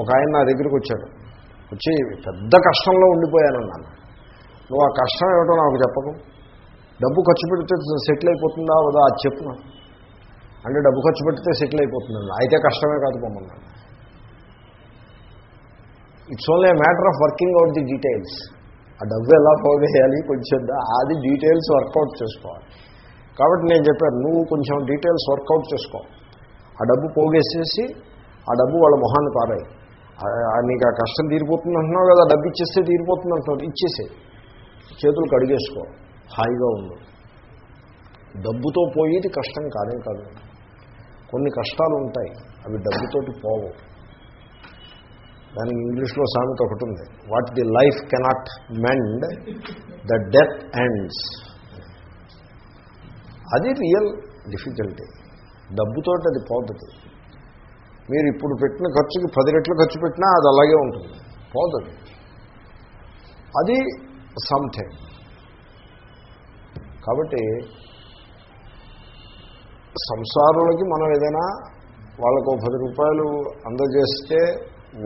ఒక ఆయన నా దగ్గరికి వచ్చాడు. వచ్చి పెద్ద కష్టంలో ఉండిపోయానన్నాను నువ్వు ఆ కష్టం ఏమిటో నాకు చెప్పకు. డబ్బు ఖర్చు పెడితే సెటిల్ అయిపోతుందా వదా అది చెప్పు అంటే డబ్బు ఖర్చు పెడితే సెటిల్ అయిపోతుందండి అయితే కష్టమే కాదు పొమ్మన్నాను it's only matter of working out the details ఆ డబ్బు ఎలా పోగేయాలి కొంచెం అది డీటెయిల్స్ వర్కౌట్ చేసుకోవాలి. కాబట్టి నేను చెప్పాను నువ్వు కొంచెం డీటెయిల్స్ వర్కౌట్ చేసుకో. ఆ డబ్బు పోగేసేసి ఆ డబ్బు వాళ్ళ మొహాన్ని పారాయి. నీకు ఆ కష్టం తీరిపోతుంది అంటున్నావు కదా డబ్బు ఇచ్చేస్తే తీరిపోతుంది అంటున్నావు ఇచ్చేసే. చేతులు కడిగేసుకో హాయిగా ఉండు. డబ్బుతో పోయేది కష్టం కాదే కాదు. కొన్ని కష్టాలు ఉంటాయి అవి డబ్బుతోటి పోవు. దానికి ఇంగ్లీష్లో సామెత ఒకటి ఉంది. What the life cannot mend the death ends అది రియల్ డిఫికల్టీ. డబ్బుతోటి అది పోతుంది. మీరు ఇప్పుడు పెట్టిన ఖర్చుకి పది రెట్లు ఖర్చు పెట్టినా అది అలాగే ఉంటుంది. పోతుంది అది. సంథింగ్ కాబట్టి సంసారులకి మనం ఏదైనా వాళ్ళకు పది రూపాయలు అందజేస్తే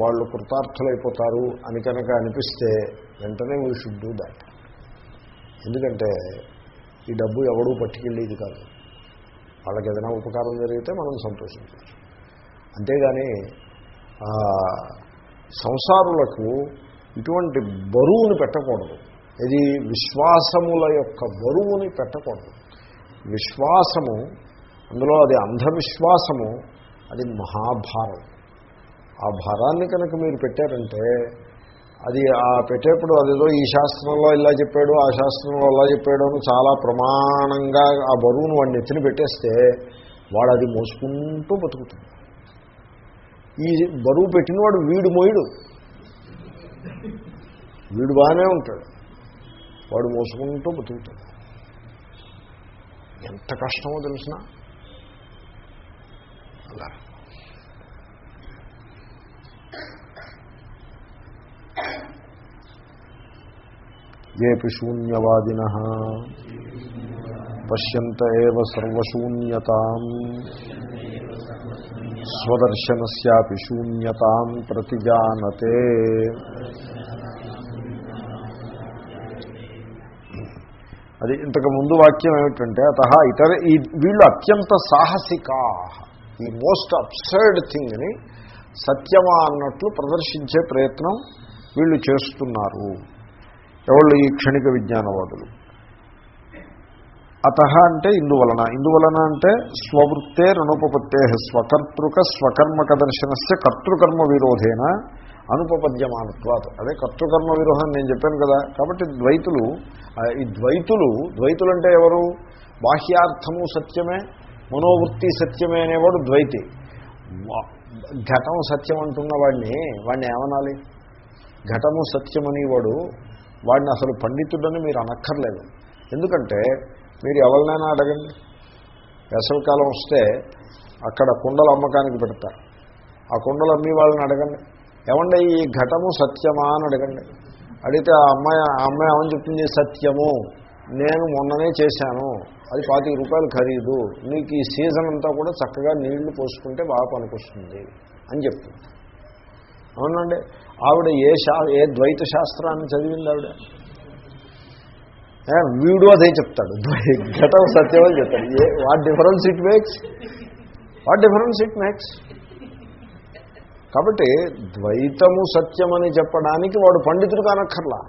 వాళ్ళు కృతార్థులైపోతారు అని కనుక అనిపిస్తే వెంటనే వీ షుడ్ డూ దాట్. ఎందుకంటే ఈ డబ్బు ఎవడూ పట్టుకెళ్ళేది కాదు. వాళ్ళకి ఏదైనా ఉపకారం జరిగితే మనం సంతోషించవచ్చు. అంతేగాని సంసారులకు ఇటువంటి బరువుని పెట్టకూడదు. ఇది విశ్వాసముల యొక్క బరువుని పెట్టకూడదు. విశ్వాసము అందులో అది అంధవిశ్వాసము అది మహాభారం. ఆ భారాన్ని కనుక మీరు పెట్టారంటే అది ఆ పెట్టేప్పుడు అదేదో ఈ శాస్త్రంలో ఇలా చెప్పాడు ఆ శాస్త్రంలో అలా చెప్పాడు అని చాలా ప్రమాణంగా ఆ బరువును వాడిని ఎత్తిన పెట్టేస్తే వాడు అది మోసుకుంటూ బతుకుతుంది ఈ బరువు పెట్టినవాడు వీడు మోయుడు వీడు బాగానే ఉంటాడు. వాడు మోసుకుంటూ బతుకుతాడు. ఎంత కష్టమో తెలిసిన? అలా. ఏపి శూన్యవాదిన. పశ్యంత ఏవ సర్వశూన్యతాం. స్వదర్శనస్యాపి శూన్యతాం ప్రతిజానతే అది ఇంతకు ముందు వాక్యం ఏమిటంటే అత ఇతర ఈ వీళ్ళు అత్యంత సాహసికా ఈ మోస్ట్ అబ్సర్డ్ థింగ్ని సత్యమా అన్నట్లు ప్రదర్శించే ప్రయత్నం వీళ్ళు చేస్తున్నారు. ఎవళ్ళు ఈ క్షణిక విజ్ఞానవాదులు? అత అంటే ఇందువలన. ఇందువలన అంటే స్వవృత్తే రణోపపత్తే స్వకర్తృక స్వకర్మక దర్శనస్య కర్తృకర్మ విరోధేన అనుపపద్యమానత్వాత్. అదే కర్తృకర్మ విరోధం నేను చెప్పాను కదా. కాబట్టి ద్వైతులు ఈ ద్వైతులు ద్వైతులు అంటే ఎవరు? బాహ్యార్థము సత్యమే మనోవృత్తి సత్యమే అనేవాడు ద్వైతి. ఘటం సత్యం అంటున్న వాడిని వాడిని ఏమనాలి? ఘటము సత్యమనేవాడు వాడిని అసలు పండితుడని మీరు అనక్కర్లేదు. ఎందుకంటే మీరు ఎవరినైనా అడగండి. వేసవికాలం వస్తే అక్కడ కుండలు అమ్మకానికి పెడతారు ఆ కుండలు అమ్మి వాళ్ళని అడగండి. ఏమండి ఈ ఘటము సత్యమా అని అడగండి. అడిగితే ఆ అమ్మాయి ఆ అమ్మాయి ఏమని చెప్తుంది సత్యము. నేను మొన్ననే చేశాను. అది పాతిక రూపాయలు ఖరీదు. నీకు ఈ సీజన్ అంతా కూడా చక్కగా నీళ్ళు పోసుకుంటే బాగా పనికొస్తుంది అని చెప్తుంది అవునండి. ఆవిడ ఏ శా ఏ ద్వైత శాస్త్రాన్ని చదివింది ఆవిడ? వీడు అదే చెప్తాడు. ఘటం సత్యం అని చెప్తాడు. A what difference it makes what difference it makes కాబట్టి ద్వైతము సత్యమని చెప్పడానికి వాడు పండితుడు కానక్కర్లా.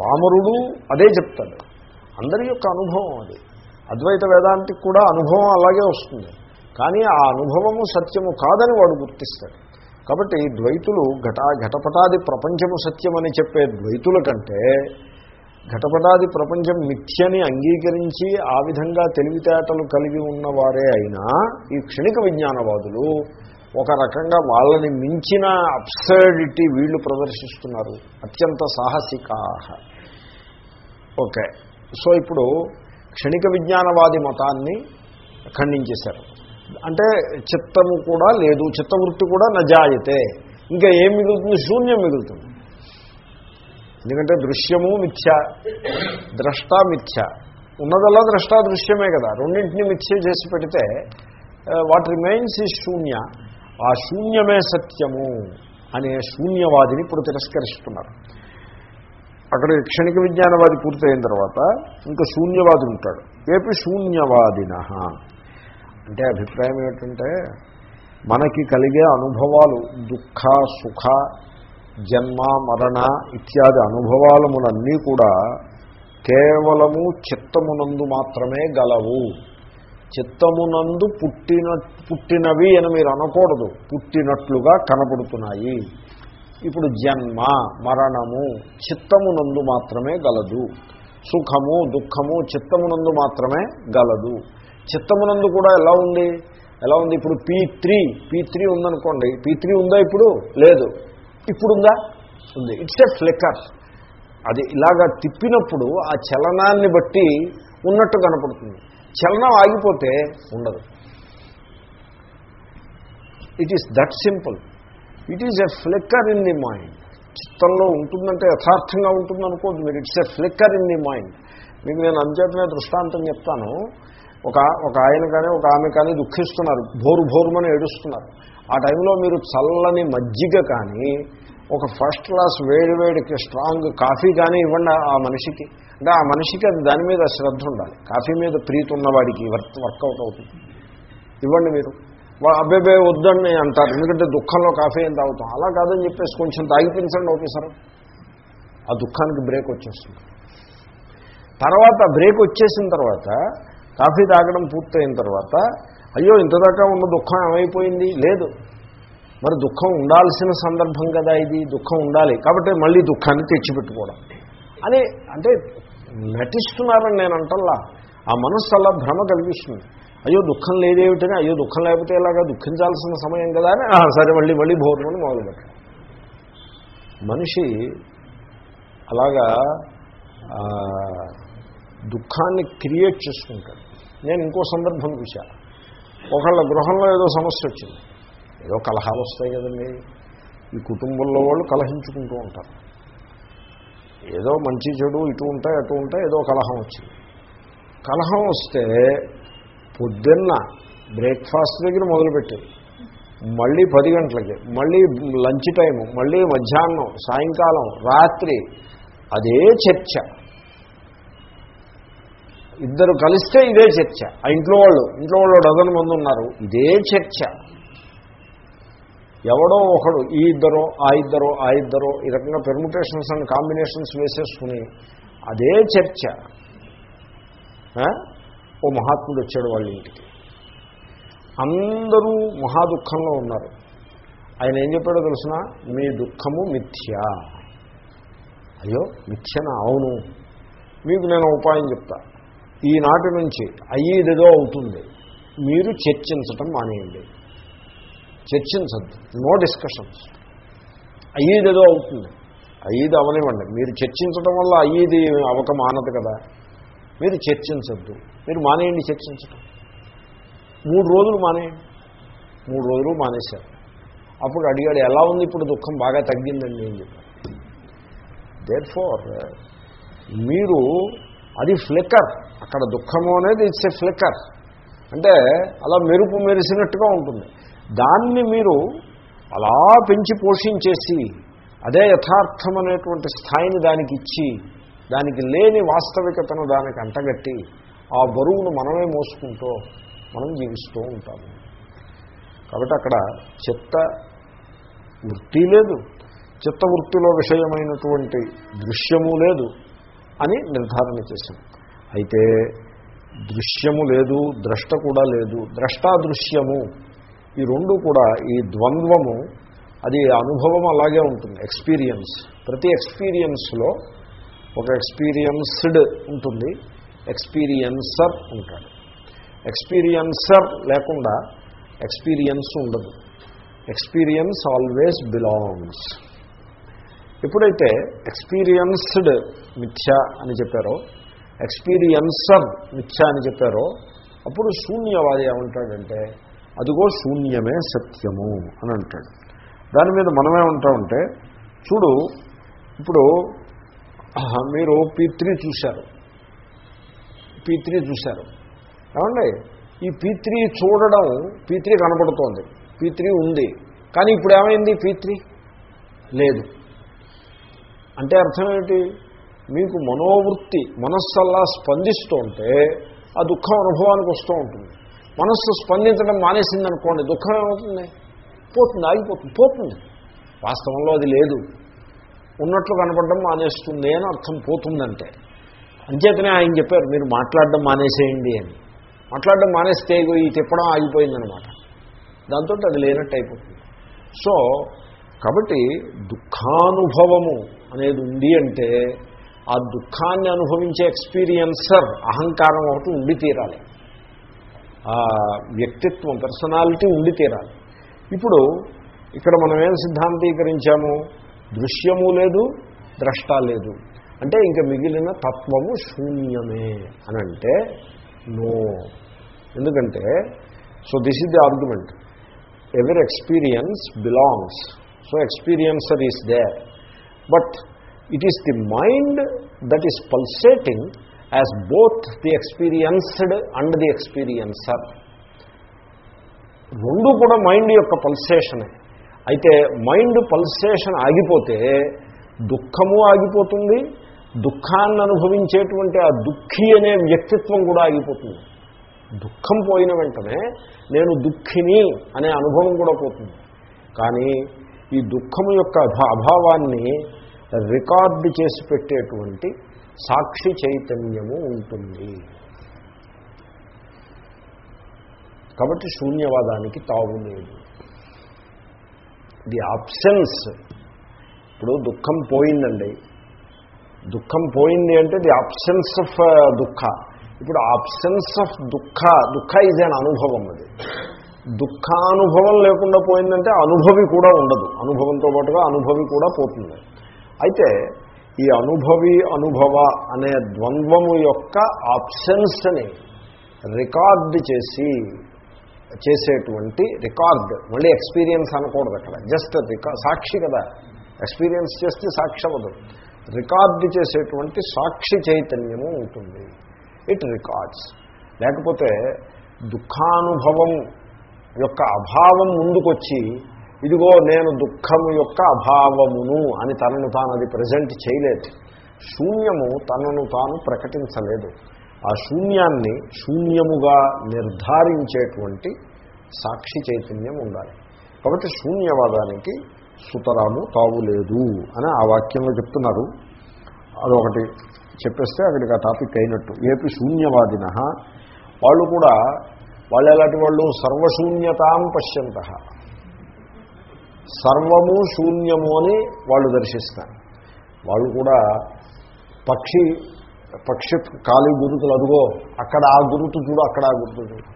పామరుడు అదే చెప్తాడు. అందరి యొక్క అనుభవం అది. అద్వైత వేదాంతికి కూడా అనుభవం అలాగే వస్తుంది. కానీ ఆ అనుభవము సత్యము కాదని వాడు గుర్తిస్తాడు. కాబట్టి ద్వైతులు ఘట ఘటపటాది ప్రపంచము సత్యమని చెప్పే ద్వైతుల కంటే ఘటపదాది ప్రపంచం మిథ్యని అంగీకరించి ఆ విధంగా తెలివితేటలు కలిగి ఉన్నవారే అయినా ఈ క్షణిక విజ్ఞానవాదులు ఒక రకంగా వాళ్ళని మించిన అప్సర్డిటీ వీళ్ళు ప్రదర్శిస్తున్నారు. అత్యంత సాహసికా ఓకే. సో ఇప్పుడు క్షణిక విజ్ఞానవాది మతాన్ని ఖండించేశారు. అంటే చిత్తము కూడా లేదు చిత్తవృత్తి కూడా నజాయితే. ఇంకా ఏం మిగులుతుంది? శూన్యం మిగులుతుంది. ఎందుకంటే దృశ్యము మిథ్య ద్రష్ట మిథ్య. ఉన్నదల్లా ద్రష్టా దృశ్యమే కదా. రెండింటిని మిథ్య చేసి పెడితే వాట్ రిమైన్స్ ఈ శూన్య. ఆ శూన్యమే సత్యము అనే శూన్యవాదిని ఇప్పుడు తిరస్కరిస్తున్నారు. అక్కడ క్షణిక విజ్ఞానవాది పూర్తయిన తర్వాత ఇంకా శూన్యవాది ఉంటాడు. ఏపి శూన్యవాదిన అంటే అభిప్రాయం ఏమిటంటే మనకి కలిగే అనుభవాలు దుఃఖ సుఖ జన్మ మరణ ఇత్యాది అనుభవాలములన్నీ కూడా కేవలము చిత్తమునందు మాత్రమే గలవు. చిత్తమునందు పుట్టిన పుట్టినవి అని మీరు అనకూడదు. పుట్టినట్లుగా కనపడుతున్నాయి. ఇప్పుడు జన్మ మరణము చిత్తమునందు మాత్రమే గలదు. సుఖము దుఃఖము చిత్తమునందు మాత్రమే గలదు. చిత్తమునందు కూడా ఎలా ఉంది? ఎలా ఉంది? ఇప్పుడు పీ త్రీ పీ త్రీ ఉందనుకోండి. పీ త్రీ ఉందా ఇప్పుడు? లేదు. ఇప్పుడు ఉందా. ఉంది ఇట్స్ ఎ ఫ్లికర్ అది ఇలాగా తిప్పినప్పుడు ఆ చలనాన్ని బట్టి ఉన్నట్టు కనపడుతుంది. చలనం ఆగిపోతే ఉండదు. It is that simple it is a flicker in the mind చిత్తంలో ఉంటుందంటే యథార్థంగా ఉంటుంది అనుకోవద్దు మీరు it's a flicker in the mind మీకు నేను అంచేతనే దృష్టాంతం చెప్తాను. ఒక ఒక ఆయన కానీ ఒక ఆమె కానీ దుఃఖిస్తున్నారు. భోరు భోరుమని ఏడుస్తున్నారు. ఆ టైంలో మీరు చల్లని మజ్జిగ కానీ ఒక ఫస్ట్ క్లాస్ వేడి వేడికి స్ట్రాంగ్ కాఫీ కానీ ఇవ్వండి ఆ మనిషికి. అంటే ఆ మనిషికి అది దాని మీద శ్రద్ధ ఉండాలి. కాఫీ మీద ప్రీతి ఉన్నవాడికి వర్క్ వర్కౌట్ అవుతుంది. ఇవ్వండి మీరు. అబ్బాయి వద్దని అంటారు. ఎందుకంటే దుఃఖంలో కాఫీ ఏం తాగుతాం? అలా కాదని చెప్పేసి కొంచెం తాగిపించండి ఆఫీసర్ ఆ దుఃఖానికి బ్రేక్ వచ్చేస్తుంది. తర్వాత బ్రేక్ వచ్చేసిన తర్వాత కాఫీ తాగడం పూర్తయిన తర్వాత అయ్యో ఇంతదాకా ఉన్న దుఃఖం ఏమైపోయింది? లేదు. మరి దుఃఖం ఉండాల్సిన సందర్భం కదా ఇది. దుఃఖం ఉండాలి. కాబట్టి మళ్ళీ దుఃఖాన్ని తెచ్చిపెట్టుకోవడం. అని అంటే నటిస్తున్నారని నేను అంటల్లా. ఆ మనస్సు అలా భ్రమ కలిగిస్తుంది. అయ్యో దుఃఖం లేదేమిటని? అయ్యో దుఃఖం లేకపోతే ఇలాగా దుఃఖించాల్సిన సమయం కదా అని సరే మళ్ళీ మళ్ళీ భోజనం మొదలుపెట్టాడు మనిషి అలాగా దుఃఖాన్ని క్రియేట్ చేసుకుంటాడు. నేను ఇంకో సందర్భం చూశాను. ఒకళ్ళ గృహంలో ఏదో సమస్య వచ్చింది. ఏదో కలహాలు వస్తాయి కదండి. ఈ కుటుంబంలో వాళ్ళు కలహించుకుంటూ ఉంటారు. ఏదో మంచి చెడు ఇటు ఉంటాయి అటు ఉంటాయి ఏదో కలహం వచ్చింది. కలహం వస్తే పొద్దున్న బ్రేక్ఫాస్ట్ దగ్గర మొదలుపెట్టి. మళ్ళీ పది గంటలకి మళ్ళీ లంచ్ టైము మళ్ళీ మధ్యాహ్నం సాయంకాలం రాత్రి అదే చర్చ. ఇద్దరు కలిస్తే ఇదే చర్చ. ఆ ఇంట్లో వాళ్ళు ఇంట్లో వాళ్ళు డజన్ మంది ఉన్నారు ఇదే చర్చ. ఎవడో ఒకడు ఈ ఇద్దరో ఆ ఇద్దరో ఆ ఇద్దరో ఈ రకంగా పెర్ముటేషన్స్ అండ్ కాంబినేషన్స్ వేసేసుకుని అదే చర్చ. ఓ మహాత్ముడు వచ్చాడు వాళ్ళ ఇంటికి. అందరూ మహాదుఖంలో ఉన్నారు. ఆయన ఏం చెప్పాడో తెలిసిన? మీ దుఃఖము మిథ్య. అయ్యో మిథ్యనా? అవును. మీకు నేను ఉపాయం చెప్తా. ఈనాటి నుంచి అయ్యేదేదో అవుతుంది. మీరు చర్చించటం మానేయండి. చర్చించద్దు. No discussions. అయ్యేదేదో అవుతుంది. అయ్యేది అవనివ్వండి. మీరు చర్చించడం వల్ల అయ్యేది అవక మానదు కదా. మీరు చర్చించద్దు. మీరు మానేయండి చర్చించటం. మూడు రోజులు మానేయండి. మూడు రోజులు మానేశారు. అప్పుడు అడిగాడు ఎలా ఉంది ఇప్పుడు దుఃఖం? బాగా తగ్గిందండి అని చెప్పారు దేట్ ఫోర్ మీరు అది ఫ్లిక్కర్ అక్కడ దుఃఖము అనేది ఇట్స్ ఏ ఫ్లిక్కర్ అంటే అలా మెరుపు మెరిసినట్టుగా ఉంటుంది. దాన్ని మీరు అలా పెంచి పోషించేసి అదే యథార్థం అనేటువంటి స్థాయిని దానికి ఇచ్చి దానికి లేని వాస్తవికతను దానికి అంటగట్టి ఆ బరువును మనమే మోసుకుంటూ మనం జీవిస్తూ ఉంటాము. కాబట్టి అక్కడ చిత్త వృత్తి లేదు. చిత్తవృత్తిలో విషయమైనటువంటి దృశ్యము లేదు. అని నిర్ధారణ చేశాం అయితే దృశ్యము లేదు ద్రష్ట కూడా లేదు. ద్రష్టాదృశ్యము ఈ రెండు కూడా ఈ ద్వంద్వము అది అనుభవం అలాగే ఉంటుంది ఎక్స్పీరియన్స్. ప్రతి ఎక్స్పీరియన్స్లో ఒక ఎక్స్పీరియన్స్డ్ ఉంటుంది ఎక్స్పీరియన్సర్ ఉంటాడు. ఎక్స్పీరియన్సర్ లేకుండా ఎక్స్పీరియన్స్ ఉండదు. Experience always belongs. ఎప్పుడైతే ఎక్స్పీరియన్స్డ్ మిథ్య అని చెప్పారో ఎక్స్పీరియన్సర్ మిథ్య అని చెప్పారో అప్పుడు శూన్యవాది ఏమంటాడంటే అదిగో శూన్యమే సత్యము అని అంటాడు. దాని మీద మనమేమంటామంటే చూడు ఇప్పుడు మీరు పీత్రి చూశారు. పీత్రి చూశారు. ఏమండి? ఈ పీ చూడడం పీ కనపడుతోంది. పీత్రి ఉంది. కానీ ఇప్పుడు ఏమైంది? పీత్రి లేదు. అంటే అర్థం ఏమిటి మీకు మనోవృత్తి మనస్సల్లా స్పందిస్తూ ఉంటే ఆ దుఃఖం అనుభవానికి వస్తూ ఉంటుంది. మనస్సు స్పందించడం మానేసింది అనుకోండి దుఃఖం ఏమవుతుంది? పోతుంది ఆగిపోతుంది పోతుంది. వాస్తవంలో అది లేదు. ఉన్నట్లు కనపడడం మానేస్తుంది అని అర్థం పోతుందంటే. అంచేతనే ఆయన చెప్పారు మీరు మాట్లాడడం మానేసేయండి అని. మాట్లాడడం మానేస్తే ఈ తిప్పడం ఆగిపోయిందనమాట. దాంతో అది లేనట్టు అయిపోతుంది. సో కాబట్టి దుఃఖానుభవము అనేది ఉంది అంటే ఆ దుఃఖాన్ని అనుభవించే ఎక్స్పీరియన్సర్ అహంకారం ఒకటి ఉండి తీరాలి. ఆ వ్యక్తిత్వం పర్సనాలిటీ ఉండి తీరాలి. ఇప్పుడు ఇక్కడ మనం ఏం సిద్ధాంతీకరించాము? దృశ్యము లేదు ద్రష్ట లేదు. అంటే ఇంకా మిగిలిన తత్వము శూన్యమే అని అంటే నో. ఎందుకంటే so this is the argument ఎవరి experience belongs so experiencer is there but it is the mind that is pulsating as both the experienced and the experiencer రెండు కూడా మైండ్ యొక్క పల్సేషనే అయితే మైండ్ పల్సేషన్ ఆగిపోతే దుఃఖము ఆగిపోతుంది. దుఃఖాన్ని అనుభవించేటువంటి ఆ దుఃఖి అనే వ్యక్తిత్వం కూడా ఆగిపోతుంది. దుఃఖం పోయిన వెంటనే నేను దుఃఖిని అనే అనుభవం కూడా పోతుంది. కానీ ఈ దుఃఖము యొక్క అభా అభావాన్ని రికార్డు చేసి పెట్టేటువంటి సాక్షి చైతన్యము ఉంటుంది. కాబట్టి శూన్యవాదానికి తాగులేదు ది ఆప్షన్స్ ఇప్పుడు దుఃఖం పోయిందండి. దుఃఖం పోయింది అంటే ది ఆప్షన్స్ ఆఫ్ దుఃఖ. ఇప్పుడు ఆప్షన్స్ ఆఫ్ దుఃఖ దుఃఖ ఈజ్ అనుభవం అది. దుఃఖానుభవం లేకుండా పోయిందంటే అనుభవి కూడా ఉండదు. అనుభవంతో పాటుగా అనుభవి కూడా పోతుంది. అయితే ఈ అనుభవి అనుభవ అనే ద్వంద్వము యొక్క ఆప్షన్స్ని రికార్డ్ చేసి చేసేటువంటి రికార్డ్ మళ్ళీ ఎక్స్పీరియన్స్ అనకూడదు అక్కడ. జస్ట్ రికార్ సాక్షి కదా. ఎక్స్పీరియన్స్ చేస్తే సాక్ష్యవదు రికార్డు చేసేటువంటి సాక్షి చైతన్యము ఉంటుంది. It records. లేకపోతే దుఃఖానుభవం యొక్క అభావం ముందుకొచ్చి ఇదిగో నేను దుఃఖము యొక్క అభావమును అని తనను తాను అది ప్రజెంట్ చేయలేదు. శూన్యము తనను తాను ప్రకటించలేదు. ఆ శూన్యాన్ని శూన్యముగా నిర్ధారించేటువంటి సాక్షి చైతన్యం ఉండాలి. కాబట్టి శూన్యవాదానికి సుతరాము తావులేదు అని ఆ వాక్యంలో చెప్తున్నారు. అదొకటి చెప్పేస్తే అక్కడికి ఆ టాపిక్ అయినట్టు. ఏపీ శూన్యవాదిన వాళ్ళు కూడా వాళ్ళు ఎలాంటి వాళ్ళు సర్వశూన్యతాం పశ్యంత. సర్వము శూన్యము అని వాళ్ళు దర్శిస్తారు. వాళ్ళు కూడా పక్షి పక్షి ఖాళీ గురుతులు అదుగో అక్కడ ఆ గురుతు చూడు అక్కడ ఆ గురుతు చూడు.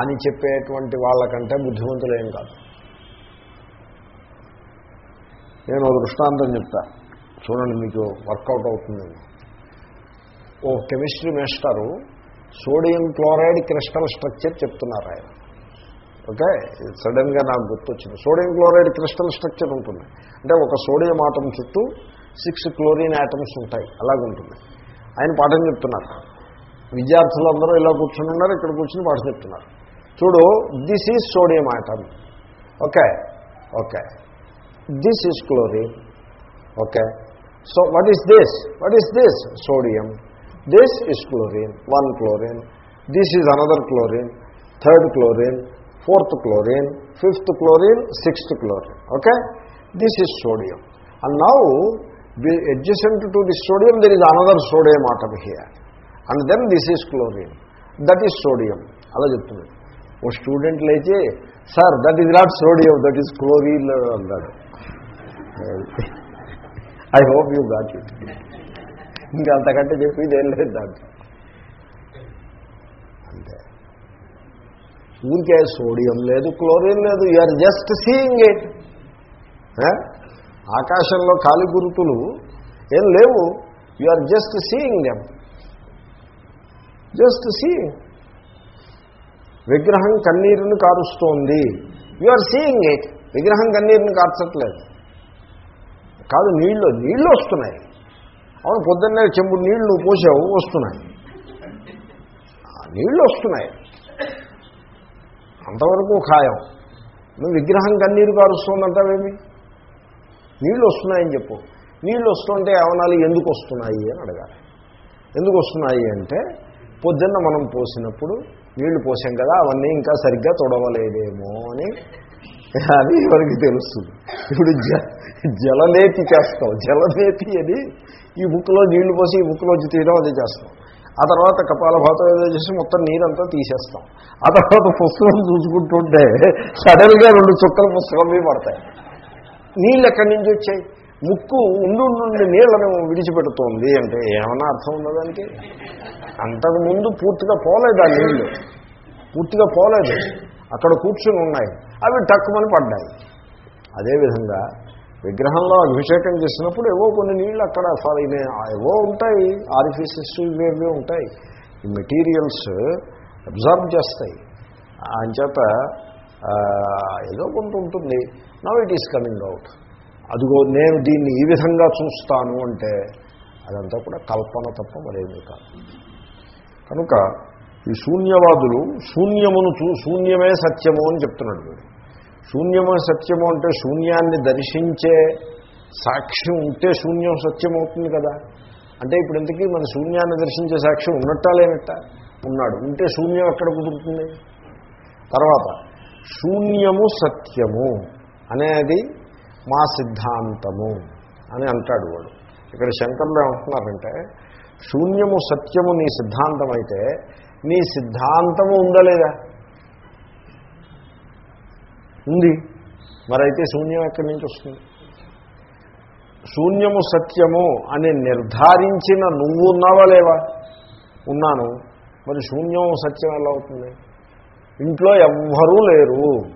అని చెప్పేటువంటి వాళ్ళకంటే బుద్ధిమంతులు ఏం కాదు. నేను దృష్టాంతం చెప్తా. చూడండి మీకు వర్కౌట్ అవుతుందండి ఓ కెమిస్ట్రీ మేస్టారు సోడియం క్లోరైడ్ క్రిస్టల్ స్ట్రక్చర్ చెప్తున్నారు ఆయన. ఓకే? సడన్గా నాకు గుర్తొచ్చింది. సోడియం క్లోరైడ్ క్రిస్టల్ స్ట్రక్చర్ ఉంటుంది. అంటే ఒక సోడియం ఆటం చుట్టూ సిక్స్ క్లోరిన్ ఆటమ్స్ ఉంటాయి. అలాగుంటుంది. ఆయన పాఠం చెప్తున్నారు. విద్యార్థులందరూ ఇలా కూర్చుని ఉన్నారు ఇక్కడ కూర్చుని పాఠం చెప్తున్నారు. చూడు this is sodium atom okay? Okay. This is chlorine okay? So what is this what is this sodium this is chlorine one chlorine this is another chlorine third chlorine fourth chlorine fifth chlorine sixth chlorine okay this is sodium and now adjacent to this sodium there is another sodium atom here and then this is chlorine that is sodium అలా చెప్తున్నాడు ఓ student లేచి sir that is not sodium that is chlorine అన్నాడు I hope you got it ఇంకా అంతకంటే చెప్పేది ఏం లేదు దాంట్లో. అంతే. ఊరికే సోడియం లేదు క్లోరిన్ లేదు యూఆర్ జస్ట్ సీయింగ్ ఇట్ ఆకాశంలో కాలి గురుతులు ఏం లేవు you are just seeing them just seeing విగ్రహం కన్నీరును కారుస్తోంది. యు ఆర్ సీయింగ్ ఇట్ విగ్రహం కన్నీరుని కార్చట్లేదు. కాదు నీళ్ళు నీళ్ళు వస్తున్నాయి. అవును పొద్దున్నే చెంబు నీళ్ళు పోసావు వస్తున్నాయి. నీళ్ళు నీళ్ళు వస్తున్నాయి. అంతవరకు ఖాయం. నువ్వు విగ్రహం కన్నీరు కారుస్తుందంటావేమి? నీళ్ళు వస్తున్నాయని చెప్పు. నీళ్ళు వస్తుంటే అవనాలు ఎందుకు వస్తున్నాయి అని అడగాలి. ఎందుకు వస్తున్నాయి అంటే పొద్దున్న మనం పోసినప్పుడు నీళ్ళు పోసాం కదా అవన్నీ ఇంకా సరిగ్గా తొడవలేదేమో అని అది ఎవరికి తెలుస్తుంది ఇప్పుడు జ జలనేతి చేస్తాం. జలనేతి అని ఈ బుక్లో నీళ్ళు పోసి ఈ బుక్లోంచి తీయడం అది చేస్తాం. ఆ తర్వాత కపాలభాతం ఏదో చేసి మొత్తం నీరంతా తీసేస్తాం. ఆ తర్వాత పుస్తకం చూసుకుంటుంటే సడన్గా రెండు చుక్కల పుస్తకం మీద పడతాయి. నీళ్ళు ఎక్కడి నుంచి వచ్చాయి? ముక్కు ఉండు నుండి నీళ్ళను విడిచిపెడుతోంది అంటే ఏమన్నా అర్థం ఉన్నదానికి అంతకుముందు పూర్తిగా పోలేదు ఆ నీళ్ళు పూర్తిగా పోలేదు. అక్కడ కూర్చుని ఉన్నాయి. అవి టక్కుమని పడ్డాయి. అదేవిధంగా విగ్రహంలో అభిషేకం చేసినప్పుడు ఏవో కొన్ని నీళ్ళు అక్కడ ఏవో ఉంటాయి. ఆరిఫిసెస్ ఇవేవో ఉంటాయి. ఈ మెటీరియల్స్ అబ్జర్వ్ చేస్తాయి. అంచేత ఏదో కొంత ఉంటుంది. Now it is coming out అదిగో నేను దీన్ని ఈ విధంగా చూస్తాను అంటే అదంతా కూడా కల్పన తప్ప మరేమీ కాదు. కనుక ఈ శూన్యవాదులు శూన్యమును చూ శూన్యమే సత్యము అని చెప్తున్నాడు వీడు. శూన్యమే సత్యము అంటే శూన్యాన్ని దర్శించే సాక్ష్యం ఉంటే శూన్యం సత్యం అవుతుంది కదా. అంటే ఇప్పుడు ఇంతకీ మన శూన్యాన్ని దర్శించే సాక్ష్యం ఉన్నట్టా లేనట్ట? ఉన్నాడు. ఉంటే శూన్యం ఎక్కడ కుదురుతుంది? తర్వాత శూన్యము సత్యము అనేది మా సిద్ధాంతము అని అంటాడు వాడు. ఇక్కడ శంకర్లు ఏమంటున్నారంటే శూన్యము సత్యము నీ సిద్ధాంతం అయితే నీ సిద్ధాంతము ఉందా లేదా ఉంది. మరైతే శూన్యం ఎక్కడి నుంచి వస్తుంది? శూన్యము సత్యము అని నిర్ధారించిన నువ్వు ఉన్నావా లేవా? ఉన్నాను. మరి శూన్యం సత్యం ఎలా అవుతుంది? ఇంట్లో ఎవ్వరూ లేరు.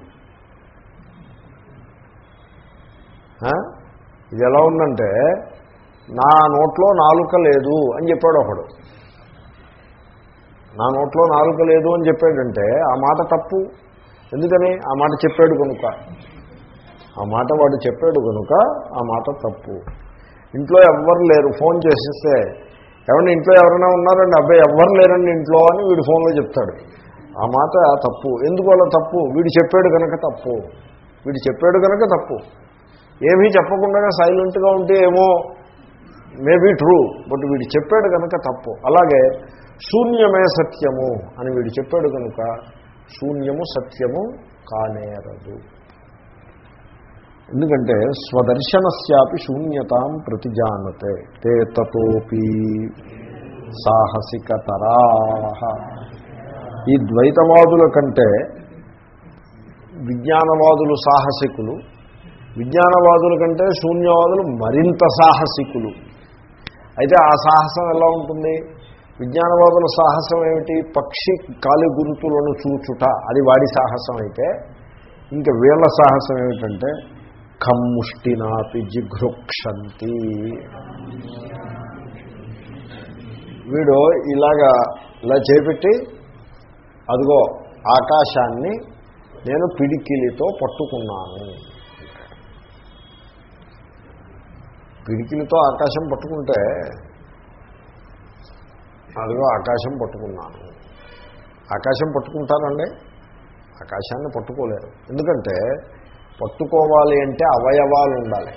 ఇది ఎలా ఉందంటే నా నోట్లో నాలుక లేదు అని చెప్పాడు ఒకడు. నా నోట్లో నాలుక లేదు అని చెప్పాడంటే ఆ మాట తప్పు. ఎందుకని? ఆ మాట చెప్పాడు కనుక. ఆ మాట వాడు చెప్పాడు కనుక ఆ మాట తప్పు. ఇంట్లో ఎవ్వరు లేరు. ఫోన్ చేసిస్తే ఎవరిని ఇంట్లో ఎవరైనా ఉన్నారండి? అబ్బాయి ఎవ్వరు లేరండి ఇంట్లో అని వీడు ఫోన్లో చెప్తాడు. ఆ మాట తప్పు. ఎందుకు అలా తప్పు? వీడు చెప్పాడు కనుక తప్పు. వీడు చెప్పాడు కనుక తప్పు. ఏమీ చెప్పకుండా సైలెంట్గా ఉంటే ఏమో మేబీ ట్రూ బట్ వీడు చెప్పాడు కనుక తప్పు. అలాగే శూన్యమే సత్యము అని వీడు చెప్పాడు కనుక శూన్యము సత్యము కానేరదు. ఎందుకంటే స్వదర్శనస్యాపి శూన్యతాం ప్రతిజానతే. తే తతోపి సాహసికతరా. ఈ ద్వైతవాదుల కంటే విజ్ఞానవాదులు సాహసికులు విజ్ఞానవాదుల కంటే శూన్యవాదులు మరింత సాహసికులు. అయితే ఆ సాహసం ఎలా ఉంటుంది? విజ్ఞానవాదుల సాహసం ఏమిటి? పక్షి కాలి గురుతులను చూచుట. అది వాడి సాహసం అయితే. ఇంకా వీళ్ళ సాహసం ఏమిటంటే ఖమ్ముష్టినాపి జిఘృక్షంతి. వీడు ఇలాగా ఇలా చేపెట్టి అదిగో ఆకాశాన్ని నేను పిడికిలితో పట్టుకున్నాను. పిడికిలితో ఆకాశం పట్టుకుంటే అదిగో ఆకాశం పట్టుకున్నాను. ఆకాశం పట్టుకుంటారండి ఆకాశాన్ని పట్టుకోలేరు ఎందుకంటే పట్టుకోవాలి అంటే అవయవాలు ఉండాలి.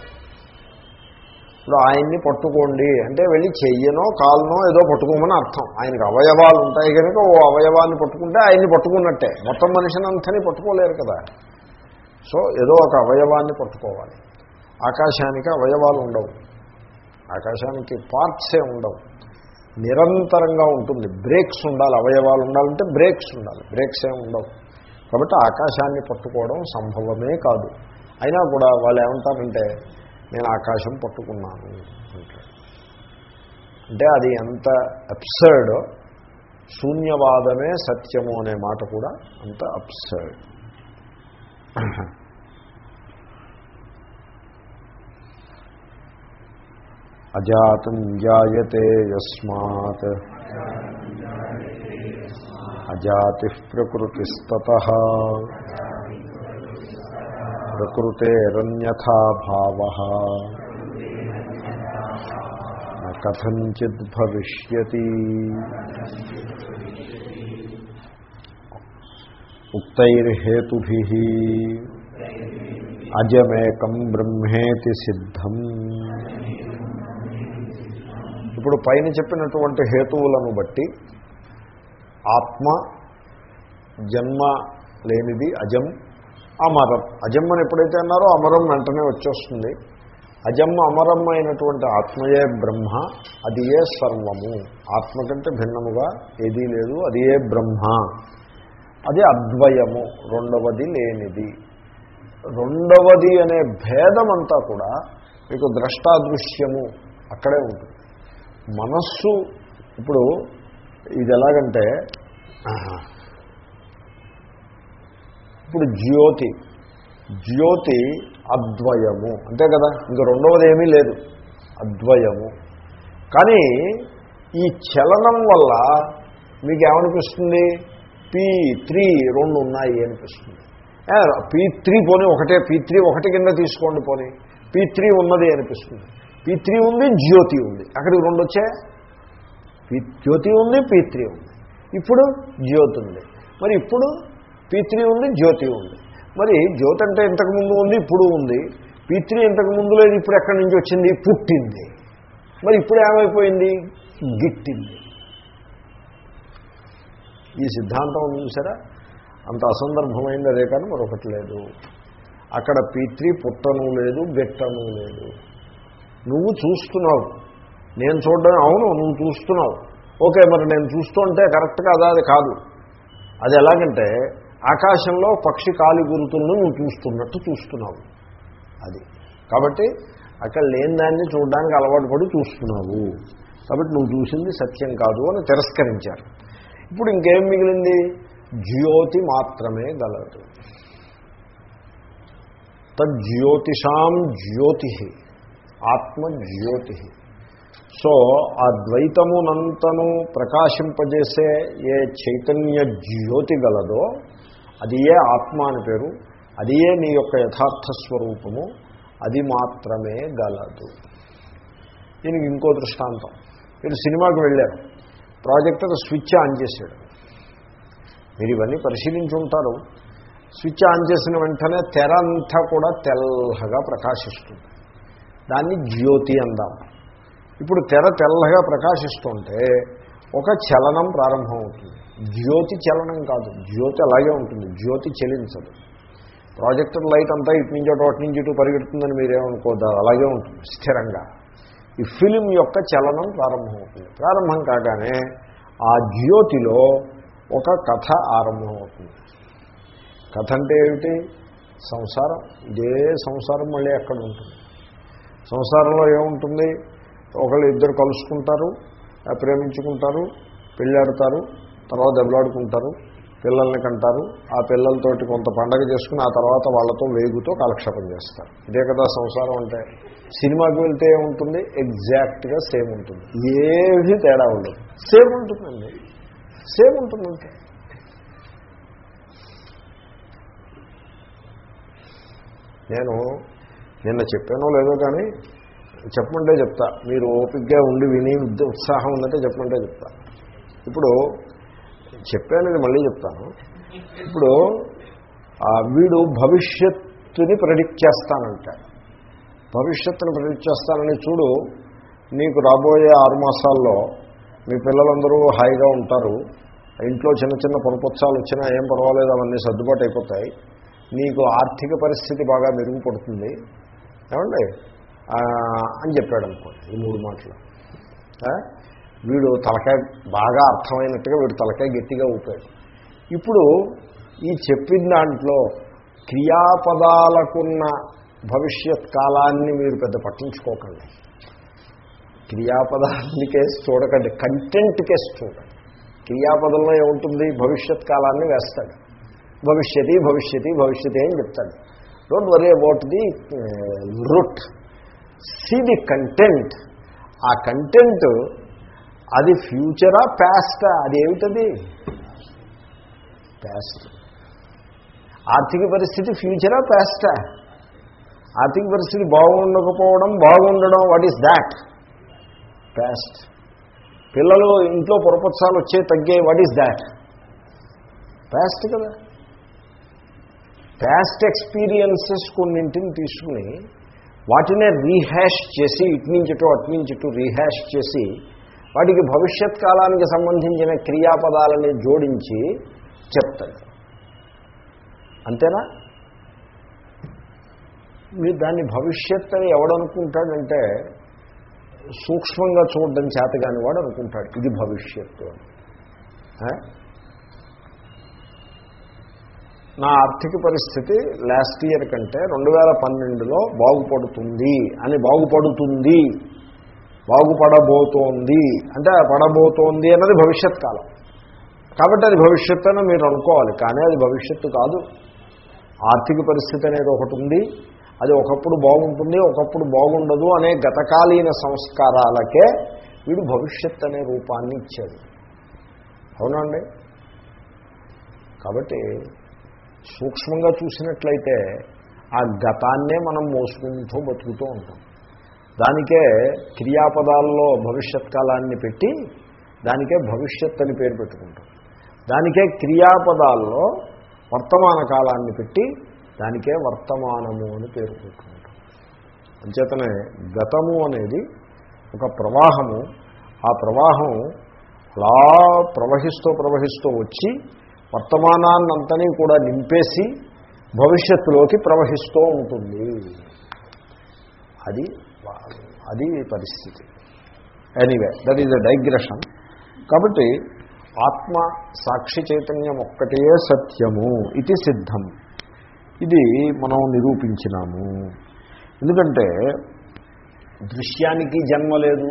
ఇప్పుడు ఆయన్ని పట్టుకోండి అంటే వెళ్ళి చెయ్యనో కాలునో ఏదో పట్టుకోమని అర్థం. ఆయనకు అవయవాలు ఉంటాయి కనుక ఓ అవయవాన్ని పట్టుకుంటే ఆయన్ని పట్టుకున్నట్టే. మొత్తం మనిషిని అంతని పట్టుకోలేరు కదా. సో ఏదో ఒక అవయవాన్ని పట్టుకోవాలి. ఆకాశానికి అవయవాలు ఉండవు. ఆకాశానికి పార్ట్సే ఉండవు. నిరంతరంగా ఉంటుంది. బ్రేక్స్ ఉండాలి అవయవాలు ఉండాలంటే బ్రేక్స్ ఉండాలి. బ్రేక్స్ ఏమి ఉండవు. కాబట్టి ఆకాశాన్ని పట్టుకోవడం సంభవమే కాదు. అయినా కూడా వాళ్ళు ఏమంటారంటే నేను ఆకాశం పట్టుకున్నాను అంటారు. అంటే అది ఎంత అప్సర్డ్ శూన్యవాదమే సత్యము అనే మాట కూడా అంత అప్సర్డ్ అజాతం జాయతే యస్మాత్. అజాతి ప్రకృతిస్త ప్రకృతేరన్యథాభావ. కథంచిద్ భవిష్యతి. ఉక్తైర్హేతుభి. అజమేకం బ్రహ్మేతి సిద్ధం. ఇప్పుడు పైన చెప్పినటువంటి హేతువులను బట్టి ఆత్మ జన్మ లేనిది అజం అమరం. అజం అని ఎప్పుడైతే అన్నారో అమరం వెంటనే వచ్చేస్తుంది. అజం అమరం అయినటువంటి ఆత్మయే బ్రహ్మ అది ఏ సర్వము. ఆత్మ కంటే భిన్నముగా ఏదీ లేదు అది ఏ బ్రహ్మ. అది అద్వయము రెండవది లేనిది. రెండవది అనే భేదమంతా కూడా మీకు ద్రష్టాదృశ్యము అక్కడే ఉంటుంది. మనస్సు ఇప్పుడు ఇది ఎలాగంటే ఇప్పుడు జ్యోతి జ్యోతి అద్వయము. అంతే కదా? ఇంక రెండవది ఏమీ లేదు. అద్వయము. కానీ ఈ చలనం వల్ల మీకు ఏమనిపిస్తుంది పీ త్రీ రెండు ఉన్నాయి అనిపిస్తుంది. పీ త్రీ పోనీ ఒకటే పీ త్రీ ఒకటి కింద తీసుకోండి పోనీ. పీ త్రీ ఉన్నది అనిపిస్తుంది. పీ త్రీ ఉంది జ్యోతి ఉంది. అక్కడికి రెండు వచ్చాయి? పీ జ్యోతి ఉంది పీ త్రీ ఉంది. ఇప్పుడు జ్యోతి ఉంది. మరి ఇప్పుడు పీ త్రీ ఉంది జ్యోతి ఉంది. మరి జ్యోతి అంటే ఇంతకుముందు ఉంది ఇప్పుడు ఉంది. పీ త్రీ ఇంతకు ముందు లేదు ఇప్పుడు ఎక్కడి నుంచి వచ్చింది? పుట్టింది. మరి ఇప్పుడు ఏమైపోయింది? గిట్టింది. ఈ సిద్ధాంతం ఉంది చూసారా? అంత అసందర్భమైంది అదే కానీ మరొకటి లేదు. అక్కడ పీత్రి పుట్టను లేదు గెట్టను లేదు. నువ్వు చూస్తున్నావు. నేను చూడడం అవును నువ్వు చూస్తున్నావు. ఓకే మరి నేను చూస్తుంటే కరెక్ట్ కాదా? అది కాదు. అది ఎలాగంటే ఆకాశంలో పక్షి కాలి గురుతులను నువ్వు చూస్తున్నట్టు చూస్తున్నావు. అది. కాబట్టి అక్కడ లేని దాన్ని చూడడానికి అలవాటు పడి చూస్తున్నావు. కాబట్టి నువ్వు చూసింది సత్యం కాదు అని తిరస్కరించారు. ఇప్పుడు ఇంకేం మిగిలింది? జ్యోతి మాత్రమే గలదు. తజ్యోతిషాం జ్యోతి. ఆత్మ జ్యోతి సో ఆ ద్వైతమునంతను ప్రకాశింపజేసే ఏ చైతన్య జ్యోతి గలదో అది ఏ ఆత్మ అని పేరు అది ఏ నీ యొక్క యథార్థ స్వరూపము అది మాత్రమే గలదు. దీనికి ఇంకో దృష్టాంతం. మీరు సినిమాకి వెళ్ళారు. ప్రాజెక్టర్ స్విచ్ ఆన్ చేశాడు. మీరు ఇవన్నీ పరిశీలించి ఉంటారు. స్విచ్ ఆన్ చేసిన వెంటనే తెర అంతా కూడా తెల్లగా ప్రకాశిస్తుంది. దాన్ని జ్యోతి అందాం. ఇప్పుడు తెర తెల్లగా ప్రకాశిస్తుంటే ఒక చలనం ప్రారంభమవుతుంది. జ్యోతి చలనం కాదు. జ్యోతి అలాగే ఉంటుంది. జ్యోతి చెలించదు. ప్రాజెక్టర్ లైట్ అంతా ఇటు నుంచి అటు అటు నుంచి ఇటు పరిగెడుతుందని మీరేమనుకోద్దా? అలాగే ఉంటుంది. స్థిరంగా. ఈ ఫిలిం యొక్క చలనం ప్రారంభమవుతుంది. ప్రారంభం కాగానే ఆ జ్యోతిలో ఒక కథ ఆరంభమవుతుంది. కథ అంటే ఏమిటి? సంసారం. ఇదే సంసారం మళ్ళీ ఎక్కడ ఉంటుంది? సంసారంలో ఏముంటుంది? ఒకళ్ళు ఇద్దరు కలుసుకుంటారు ప్రేమించుకుంటారు పెళ్ళాడతారు తర్వాత దెబ్బలాడుకుంటారు పిల్లల్ని కంటారు ఆ పిల్లలతోటి కొంత పండగ చేసుకుని ఆ తర్వాత వాళ్ళతో వేగుతో కాలక్షేపం చేస్తారు. ఇదే కదా సంసారం అంటే. సినిమాకి వెళ్తే ఏముంటుంది? ఎగ్జాక్ట్గా సేమ్ ఉంటుంది. ఏది తేడా ఉండదు. సేమ్ ఉంటుందండి. సేమ్ ఉంటుందంటే నేను నిన్న చెప్పానో లేదో కానీ చెప్పమంటే చెప్తా. మీరు ఓపికగా ఉండి విని ఉత్సాహం ఉందంటే చెప్పమంటే చెప్తా. ఇప్పుడు చెప్పానది మళ్ళీ చెప్తాను. ఇప్పుడు వీడు భవిష్యత్తుని ప్రెడిక్ట్ చేస్తానంటాడు భవిష్యత్తుని ప్రెడిక్ట్ చేస్తానని చూడు నీకు రాబోయే ఆరు మాసాల్లో మీ పిల్లలందరూ హాయిగా ఉంటారు. ఇంట్లో చిన్న చిన్న పొరపొత్సాలు వచ్చినా ఏం పర్వాలేదు అవన్నీ సర్దుబాటు అయిపోతాయి. నీకు ఆర్థిక పరిస్థితి బాగా మెరుగుపడుతుంది. ఏమండి? అని చెప్పాడు అనుకోండి ఈ మూడు మాటలు. వీడు తలకాయ బాగా అర్థమైనట్టుగా వీడు తలకాయ గట్టిగా ఊపాడు. ఇప్పుడు ఈ చెప్పిన దాంట్లో క్రియాపదాలకున్న భవిష్యత్ కాలాన్ని మీరు పెద్ద పట్టించుకోకండి. క్రియాపదాన్ని కేసు చూడకండి కంటెంట్ కేసు చూడండి. క్రియాపదంలో ఏముంటుంది? భవిష్యత్ కాలాన్ని వేస్తాడు. భవిష్యతి భవిష్యతి భవిష్యతి అని చెప్తాడు. Don't worry about the root see the content ఆ కంటెంట్ అది ఫ్యూచరా ప్యాస్టా అది ఏమిటది? ప్యాస్ట్ ఆర్థిక పరిస్థితి ఫ్యూచరా ప్యాస్టా ఆర్థిక పరిస్థితి బాగుండకపోవడం బాగుండడం వాట్ ఈస్ దాట్ ప్యాస్ట్ పిల్లలు ఇంట్లో పొరపత్సాలు వచ్చే తగ్గే వాట్ ఈస్ దాట్ ప్యాస్ట్ కదా. ప్యాస్ట్ ఎక్స్పీరియన్సెస్ కొన్నింటిని తీసుకుని వాటినే రీహ్యాష్ చేసి ఇటు నుంచి అటు రీహ్యాష్ చేసి వాటికి భవిష్యత్ కాలానికి సంబంధించిన క్రియాపదాలని జోడించి చెప్తాడు అంతేనా? మీరు దాన్ని భవిష్యత్ అని ఎవడనుకుంటాడంటే సూక్ష్మంగా చూడడం చేతగాని వాడు అనుకుంటాడు. ఇది భవిష్యత్తు నా ఆర్థిక పరిస్థితి లాస్ట్ ఇయర్ కంటే రెండు వేల పన్నెండులో బాగుపడుతుంది అని బాగుపడుతుంది. బాగుపడబోతోంది. అంటే పడబోతోంది అన్నది భవిష్యత్ కాలం. కాబట్టి అది భవిష్యత్తు అని మీరు అనుకోవాలి. కానీ అది భవిష్యత్తు కాదు. ఆర్థిక పరిస్థితి అనేది ఒకటి ఉంది. అది ఒకప్పుడు బాగుంటుంది ఒకప్పుడు బాగుండదు అనే గతకాలీన సంస్కారాలకే వీడు భవిష్యత్ అనే రూపాన్ని ఇచ్చాడు. అవునండి కాబట్టి సూక్ష్మంగా చూసినట్లయితే ఆ గతాన్నే మనం మోసుకుంటూ బతుకుతూ ఉంటాం. దానికే క్రియాపదాల్లో భవిష్యత్ కాలాన్ని పెట్టి దానికే భవిష్యత్ అని పేరు పెట్టుకుంటాం. దానికే క్రియాపదాల్లో వర్తమాన కాలాన్ని పెట్టి దానికే వర్తమానము అని పేరు పెట్టుకుంటాం. అంచేతనే గతము అనేది ఒక ప్రవాహము. ఆ ప్రవాహం అలా ప్రవహిస్తూ ప్రవహిస్తూ వచ్చి వర్తమానాన్నంతని కూడా నింపేసి భవిష్యత్తులోకి ప్రవహిస్తూ ఉంటుంది. అది అది పరిస్థితి. Anyway that is a digression కాబట్టి ఆత్మ సాక్షి చైతన్యం ఒక్కటే సత్యము. ఇది సిద్ధం. ఇది మనం నిరూపించినాము. ఎందుకంటే దృశ్యానికి జన్మ లేదు.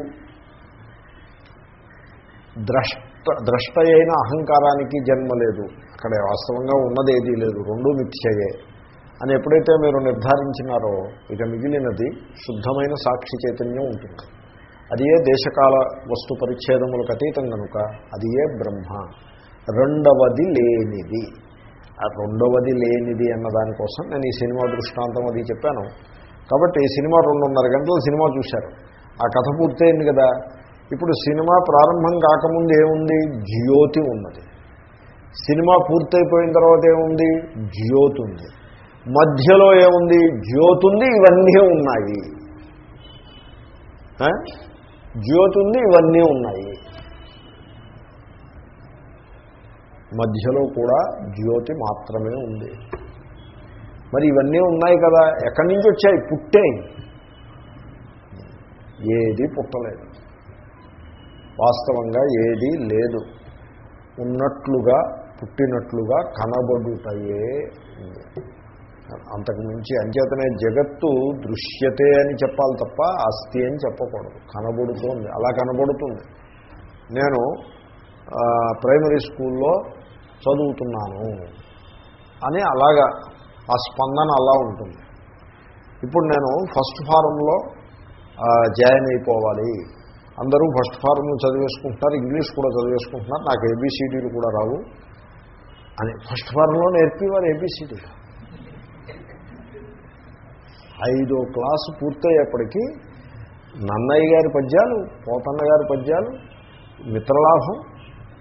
ద్రష్ట ద్రష్ట అయిన అహంకారానికి జన్మ లేదు. అక్కడ వాస్తవంగా ఉన్నది ఏదీ లేదు రెండూ మిథ్యయే. అని ఎప్పుడైతే మీరు నిర్ధారించినారో ఇక మిగిలినది శుద్ధమైన సాక్షి చైతన్యం ఉంటుంది. అది ఏ దేశకాల వస్తు పరిచ్ఛేదములకు అతీతం కనుక అది ఏ బ్రహ్మ. రెండవది లేనిది. ఆ రెండవది లేనిది అన్న దానికోసం నేను ఈ సినిమా దృష్టాంతం అది చెప్పాను. కాబట్టి ఈ సినిమా రెండున్నర గంటల సినిమా చూశారు. ఆ కథ పూర్తయింది కదా. ఇప్పుడు సినిమా ప్రారంభం కాకముందు ఏముంది? జ్యోతి ఉన్నది. సినిమా పూర్తయిపోయిన తర్వాత ఏముంది? జ్యోతి ఉంది. మధ్యలో ఏముంది? జ్యోతి ఉంది ఇవన్నీ ఉన్నాయి. జ్యోతి ఉంది ఇవన్నీ ఉన్నాయి. మధ్యలో కూడా జ్యోతి మాత్రమే ఉంది. మరి ఇవన్నీ ఉన్నాయి కదా ఎక్కడి నుంచి వచ్చాయి? పుట్టే ఏది పుట్టలేదు. వాస్తవంగా ఏదీ లేదు. ఉన్నట్లుగా పుట్టినట్లుగా కనబడుటయే ఉంది. అంతకు మించి అంచేతనే జగత్తు దృశ్యతే అని చెప్పాలి తప్ప అస్థి అని చెప్పకూడదు. కనబడుతుంది. అలా కనబడుతుంది. నేను ప్రైమరీ స్కూల్లో చదువుతున్నాను అని అలాగా ఆ స్పందన అలా ఉంటుంది. ఇప్పుడు నేను ఫస్ట్ ఫారంలో జాయిన్ అయిపోవాలి. అందరూ ఫస్ట్ ఫార్ములు చదివేసుకుంటున్నారు ఇంగ్లీష్ కూడా చదివేసుకుంటున్నారు నాకు ఏబీసీడీలు కూడా రావు. అని ఫస్ట్ ఫార్ములో నేర్పేవారు ఏబీసీడీ ఐదో క్లాసు పూర్తయ్యేప్పటికీ నన్నయ్య గారి పద్యాలు పోతన్న గారి పద్యాలు మిత్రలాభం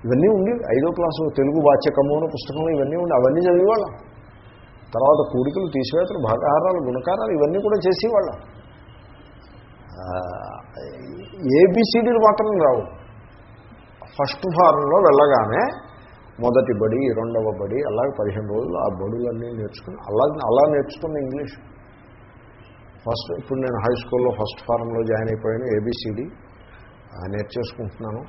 ఇవన్నీ ఉండి ఐదో క్లాసు తెలుగు వాచ్యకము అనే పుస్తకం ఇవన్నీ ఉండి అవన్నీ చదివేవాళ్ళం. తర్వాత కూడికలు తీసివేతలు భాగాహారాలు గుణకారాలు ఇవన్నీ కూడా చేసేవాళ్ళం. ఏబిసిడీలు మాత్రం రావు. ఫస్ట్ ఫారంలో వెళ్ళగానే మొదటి బడి రెండవ బడి అలాగే పదిహేను రోజులు ఆ బడులన్నీ నేర్చుకుని అలా అలా నేర్చుకున్న ఇంగ్లీష్. ఫస్ట్ ఇప్పుడు నేను హై స్కూల్లో ఫస్ట్ ఫారంలో జాయిన్ అయిపోయాను ఏబిసిడి నేర్చేసుకుంటున్నాను.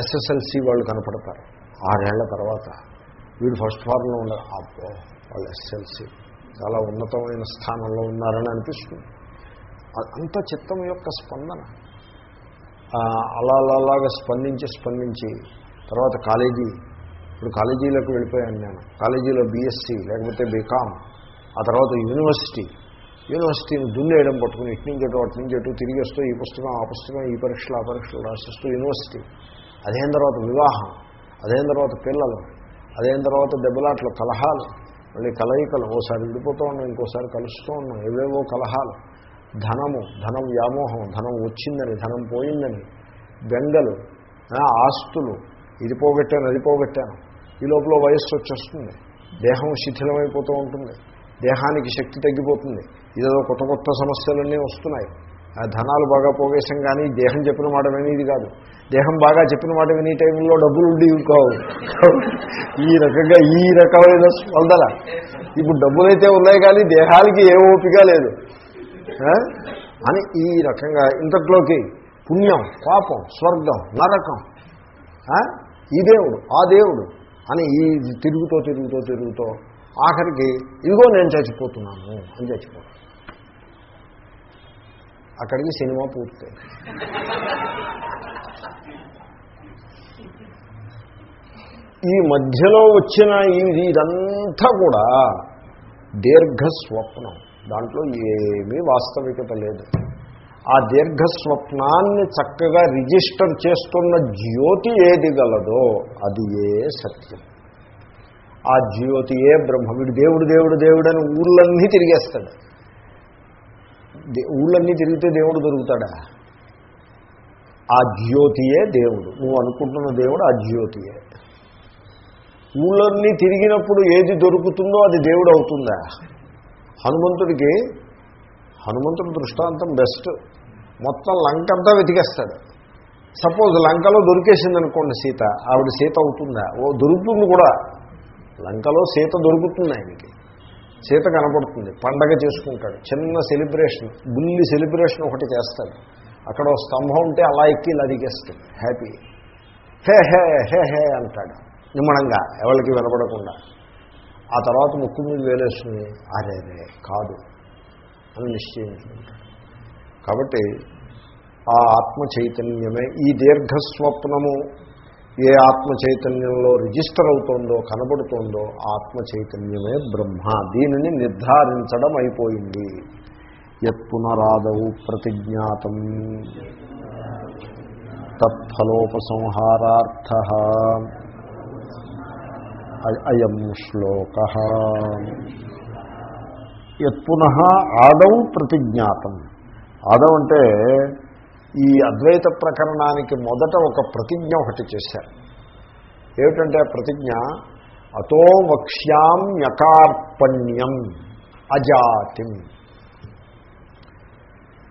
ఎస్ఎస్ఎల్సి వాళ్ళు కనపడతారు. ఆరేళ్ళ తర్వాత వీడు ఫస్ట్ ఫారంలో ఉండరు. అబ్బో వాళ్ళు ఎస్ఎల్సి చాలా ఉన్నతమైన స్థానంలో ఉన్నారని అనిపిస్తుంది. అంత చిత్తం యొక్క స్పందన. అలా అలా అలాగా స్పందించి స్పందించి తర్వాత కాలేజీ ఇప్పుడు కాలేజీలకు వెళ్ళిపోయాను నేను. కాలేజీలో బీఎస్సీ లేకపోతే బీకామ్ ఆ తర్వాత యూనివర్సిటీ. యూనివర్సిటీని దున్నేయడం పట్టుకుని ఇటు నుంచి అటు అటు నుంచి అటు తిరిగేస్తూ ఈ పుస్తకం ఆ పుస్తకం ఈ పరీక్షలు ఆ పరీక్షలు రాసిస్తూ యూనివర్సిటీ. అదేం తర్వాత వివాహం అదేం తర్వాత పిల్లలు అదేం తర్వాత దెబ్బలాట్లు కలహాలు. మళ్ళీ కలయికలు ఓసారి విడిపోతూ ఉన్నాం ఇంకోసారి కలుస్తూ ఉన్నాం ఏవేవో కలహాలు. ధనము ధనం వ్యామోహం ధనం వచ్చిందని ధనం పోయిందని బెంగలు ఆస్తులు ఇది పోగొట్టాను అది పోగొట్టాను. ఈ లోపల వయస్సు వచ్చేస్తుంది. దేహం శిథిలమైపోతూ ఉంటుంది. దేహానికి శక్తి తగ్గిపోతుంది. ఇదేదో కొత్త కొత్త సమస్యలన్నీ వస్తున్నాయి. ఆ ధనాలు బాగా పోగేశాం కానీ దేహం చెప్పిన మాట వినేది కాదు. దేహం బాగా చెప్పిన మాట వినే టైంలో డబ్బులు ఉండి కావు. ఈ రకంగా ఈ రకమైన స్పందన. ఇప్పుడు డబ్బులైతే ఉన్నాయి కానీ దేహానికి ఏ ఓపిక లేదు. అని ఈ రకంగా ఇంతట్లోకి పుణ్యం పాపం స్వర్గం నరకం ఈ దేవుడు ఆ దేవుడు అని ఈ తిరుగుతో తిరుగుతో తిరుగుతో ఆఖరికి ఇదిగో నేను చచ్చిపోతున్నాను అని చచ్చిపోతాను అక్కడికి సినిమా పూర్తి ఈ మధ్యలో వచ్చిన ఇది ఇదంతా కూడా దీర్ఘ స్వప్నం దాంట్లో ఏమీ వాస్తవికత లేదు. ఆ దీర్ఘస్వప్నాన్ని చక్కగా రిజిస్టర్ చేస్తున్న జ్యోతి ఏది గలదో అది ఏ సత్యం. ఆ జ్యోతి ఏ బ్రహ్మ వీడు దేవుడు దేవుడు దేవుడు అని ఊళ్ళన్నీ తిరిగేస్తాడు. ఊళ్ళన్నీ తిరిగితే దేవుడు దొరుకుతాడా? ఆ జ్యోతియే దేవుడు. నువ్వు అనుకుంటున్న దేవుడు ఆ జ్యోతియే. ఊళ్ళన్నీ తిరిగినప్పుడు ఏది దొరుకుతుందో అది దేవుడు అవుతుందా? హనుమంతుడికి హనుమంతుడి దృష్టాంతం బెస్ట్. మొత్తం లంక అంతా వెతికేస్తాడు. సపోజ్ లంకలో దొరికేసింది అనుకోండి సీత ఆవిడ సీత అవుతుందా? ఓ దొరుకుతుంది కూడా. లంకలో సీత దొరుకుతుంది ఆయనకి. సీత కనపడుతుంది పండగ చేసుకుంటాడు చిన్న సెలబ్రేషన్ బుల్లి సెలబ్రేషన్ ఒకటి చేస్తాడు. అక్కడ స్తంభం ఉంటే అలా ఎక్కి ఇలా దిగేస్తాడు. హ్యాపీ. హే హే హే హే అంటాడు. నిమ్మడంగా ఎవరికి వినపడకుండా. ఆ తర్వాత ముక్కు మీద వేలేసుకుని అరే కాదు అని నిశ్చయించుకుంటాడు. కాబట్టి ఆ ఆత్మ చైతన్యమే ఈ దీర్ఘస్వప్నము ఏ ఆత్మ చైతన్యంలో రిజిస్టర్ అవుతోందో కనబడుతోందో ఆత్మ చైతన్యమే బ్రహ్మ. దీనిని నిర్ధారించడం అయిపోయింది. యత్పునరాదవు ప్రతిజ్ఞాతం. తత్ఫలోపసంహారార్థ. అయం శ్లోక. యత్పునః ఆదౌ ప్రతిజ్ఞాతం. ఆదౌ అంటే ఈ అద్వైత ప్రకరణానికి మొదట ఒక ప్రతిజ్ఞ ఒకటి చేశారు. ఏమిటంటే ప్రతిజ్ఞ? అతో వక్ష్యాం యకార్పణ్యం అజాతిం.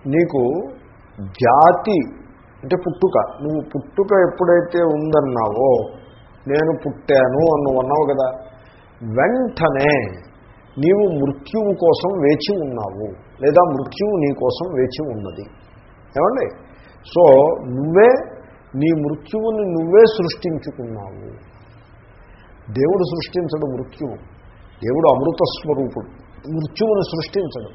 నీకు జాతి అంటే పుట్టుక. నువ్వు పుట్టుక ఎప్పుడైతే ఉందన్నావో నేను పుట్టాను అన్ను అన్నావు కదా. వెంటనే నీవు మృత్యువు కోసం వేచి ఉన్నావు లేదా మృత్యువు నీ కోసం వేచి ఉన్నది. ఏమండి? సో నువ్వే నీ మృత్యువుని నువ్వే సృష్టించుకున్నావు. దేవుడు సృష్టించడు మృత్యువు. దేవుడు అమృత స్వరూపుడు. మృత్యువుని సృష్టించడు.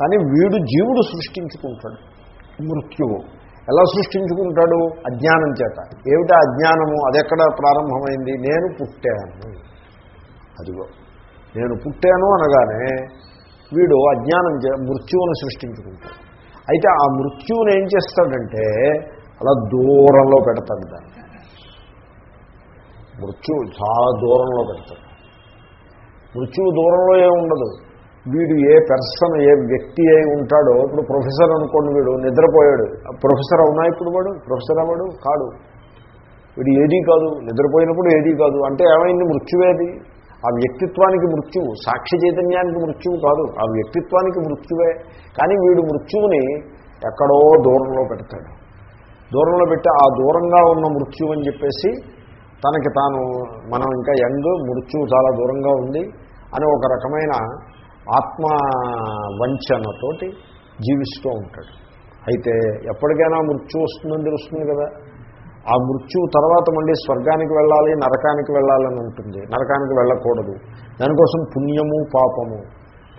కానీ వీడు జీవుడు సృష్టించుకుంటాడు. మృత్యువు. ఎలా సృష్టించుకుంటాడు? అజ్ఞానం చేత. ఏమిటా అజ్ఞానము? అదెక్కడ ప్రారంభమైంది? నేను పుట్టాను. అదిగో. నేను పుట్టాను అనగానే వీడు అజ్ఞానం చే మృత్యువును సృష్టించుకుంటాడు. అయితే ఆ మృత్యువుని ఏం చేస్తాడంటే అలా దూరంలో పెడతాడు దాన్ని. మృత్యువు చాలా దూరంలో పెడతాడు. మృత్యువు దూరంలో ఏముండదు. వీడు ఏ పెర్సన్ ఏ వ్యక్తి అయి ఉంటాడో ఇప్పుడు ప్రొఫెసర్ అనుకోండి వీడు నిద్రపోయాడు. ప్రొఫెసర్ అవునా ఇప్పుడు వాడు? ప్రొఫెసర్ అవ్వడు? కాడు. వీడు ఏదీ కాదు. నిద్రపోయినప్పుడు ఏదీ కాదు. అంటే ఏమైంది? మృత్యువేది ఆ వ్యక్తిత్వానికి మృత్యువు సాక్షి చైతన్యానికి మృత్యువు కాదు. ఆ వ్యక్తిత్వానికి మృత్యువే. కానీ వీడు మృత్యువుని ఎక్కడో దూరంలో పెడతాడు. దూరంలో పెట్టి ఆ దూరంగా ఉన్న మృత్యు అని చెప్పేసి తనకి తాను మనం ఇంకా యంగ్ మృత్యువు చాలా దూరంగా ఉంది అని ఒక రకమైన ఆత్మ వంచనతోటి జీవిస్తూ ఉంటాడు. అయితే ఎప్పటికైనా మృత్యు వస్తుందని తెలుస్తుంది కదా. ఆ మృత్యువు తర్వాత మళ్ళీ స్వర్గానికి వెళ్ళాలి నరకానికి వెళ్ళాలని ఉంటుంది. నరకానికి వెళ్ళకూడదు. దానికోసం పుణ్యము పాపము.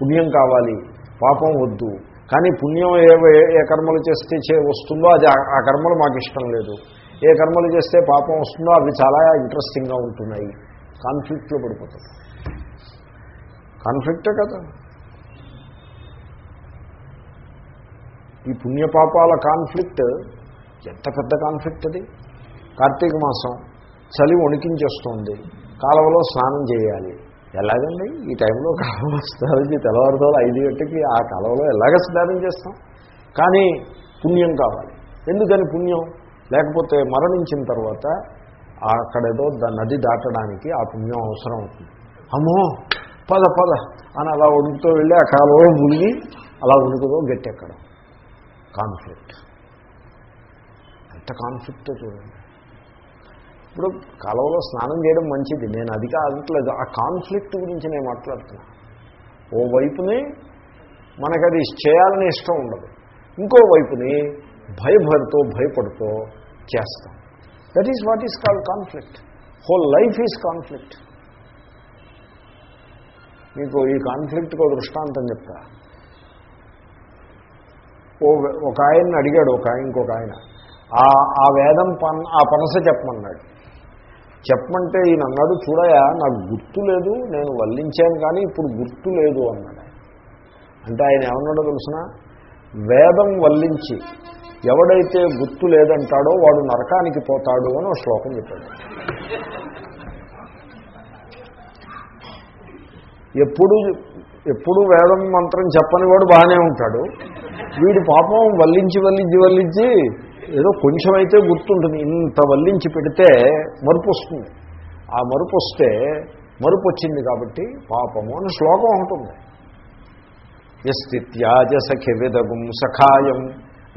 పుణ్యం కావాలి పాపం వద్దు. కానీ పుణ్యం ఏ ఏ కర్మలు చేస్తే చే వస్తుందో అది ఆ- కర్మలు మాకు ఇష్టం లేదు. ఏ కర్మలు చేస్తే పాపం వస్తుందో అవి చాలా ఇంట్రెస్టింగ్గా ఉంటున్నాయి. కాన్ఫ్లిక్ట్లో పడిపోతుంది కాన్ఫ్లిక్టే కదా. ఈ పుణ్యపాపాల కాన్ఫ్లిక్ట్ ఎంత పెద్ద కాన్ఫ్లిక్ట్ అది? కార్తీక మాసం చలి వణికించేస్తుంది. కాలువలో స్నానం చేయాలి. ఎలాగండి? ఈ టైంలో కాలువలో స్నానం చేసి తెల్లవారుతో ఐదు గంటకి ఆ కాలువలో ఎలాగ స్నానం చేస్తాం? కానీ పుణ్యం కావాలి. ఎందుకని పుణ్యం? లేకపోతే మరణించిన తర్వాత అక్కడేదో ద- నది దాటడానికి ఆ పుణ్యం అవసరం అవుతుంది. అమ్మో! పద పద అని అలా ఉడుకుతూ వెళ్ళి ఆ కాలువలో మునిగి అలా ఉడుకుతో గట్టెక్కడం. కాన్ఫ్లిక్ట్ ఎంత కాన్ఫ్లిక్ట్ చూడండి. ఇప్పుడు కాలంలో స్నానం చేయడం మంచిది. నేను అది కాదట్లేదు ఆ కాన్ఫ్లిక్ట్ గురించి నేను మాట్లాడుతున్నా. ఓ వైపుని మనకు అది చేయాలని ఇష్టం ఉండదు. ఇంకో వైపుని భయభరితో భయపడుతూ చేస్తాం. That is what is called conflict whole life is conflict మీకు ఈ కాన్ఫ్లిక్ట్కి ఒక దృష్టాంతం చెప్తా. ఓ ఒక ఆయన్ని అడిగాడు ఒక ఆయన ఇంకొక ఆయన. ఆ వేదం పన్ ఆ పనస చెప్పమన్నాడు. చెప్పమంటే ఈయన అన్నాడు చూడయా నాకు గుర్తు లేదు నేను వల్లించాను కానీ ఇప్పుడు గుర్తు లేదు అన్నాడు. అంటే ఆయన ఏమన్నాడో తెలిసిన? వేదం వల్లించి ఎవడైతే గుర్తు లేదంటాడో వాడు నరకానికి పోతాడు అని ఒక శ్లోకం చెప్పాడు. ఎప్పుడు ఎప్పుడు వేదం మంత్రం చెప్పని వాడు బాగానే ఉంటాడు. వీడి పాపం వల్లించి వల్లించి వల్లించి ఏదో కొంచెం అయితే గుర్తుంటుంది. ఇంత వల్లించి పెడితే మరుపు వస్తుంది. ఆ మరుపు వస్తే మరుపు వచ్చింది కాబట్టి పాపము అని శ్లోకం ఉంటుంది. ఎస్థిత్యాజ సఖి విదగుం సఖాయం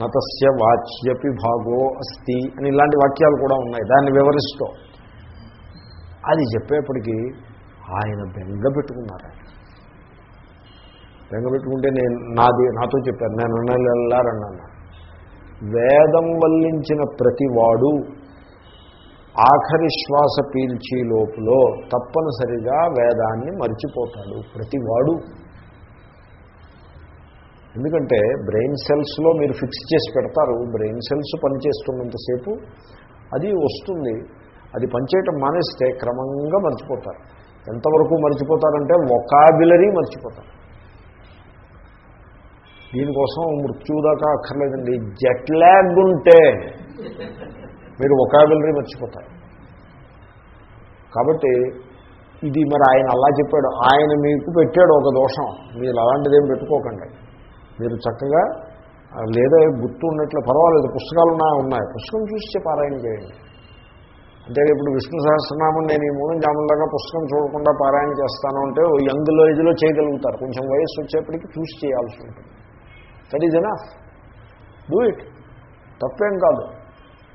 నతస్య వాచ్యపి భాగో అస్తి అని ఇలాంటి వాక్యాలు కూడా ఉన్నాయి. దాన్ని వివరిస్తూ. అది చెప్పేప్పటికీ ఆయన బెంగ పెట్టుకున్నారు ఆయన నేను నాది నాతో చెప్పాను నేను వెళ్ళారన్నాను వేదం వల్లించిన ప్రతివాడు ఆఖరి శ్వాస పీల్చి లోపల తప్పనిసరిగా వేదాన్ని మర్చిపోతాడు. ప్రతివాడు. ఎందుకంటే బ్రెయిన్ సెల్స్లో మీరు ఫిక్స్ చేసి పెడతారు. బ్రెయిన్ సెల్స్ పనిచేస్తున్నంతసేపు అది వస్తుంది. అది పనిచేయటం మానేస్తే క్రమంగా మర్చిపోతారు. ఎంతవరకు మర్చిపోతారంటే ఒకాబిలరీ మర్చిపోతారు. దీనికోసం మృత్యుదాకా అక్కర్లేదండి. జెట్ ల్యాగ్ ఉంటే మీరు ఒకాబిలరీ మర్చిపోతారు. కాబట్టి ఇది మరి ఆయన అలా చెప్పాడు. ఆయన మీకు పెట్టాడు ఒక దోషం. మీరు అలాంటిదేం పెట్టుకోకండి. మీరు చక్కగా లేదా గుర్తు ఉన్నట్లు పర్వాలేదు పుస్తకాలు ఉన్నాయి ఉన్నాయి. పుస్తకం చూసి పారాయణ చేయండి. అంటే ఇప్పుడు విష్ణు సహస్రనామం నేను ఈ మూడు జాములాగా పుస్తకం చూడకుండా పారాయణ చేస్తాను అంటే యంగ్లో ఇదిలో చేయగలుగుతారు. కొంచెం వయస్సు వచ్చేప్పటికి చూసి చేయాల్సి ఉంటుంది. That is enough do it తప్పేం కాదు.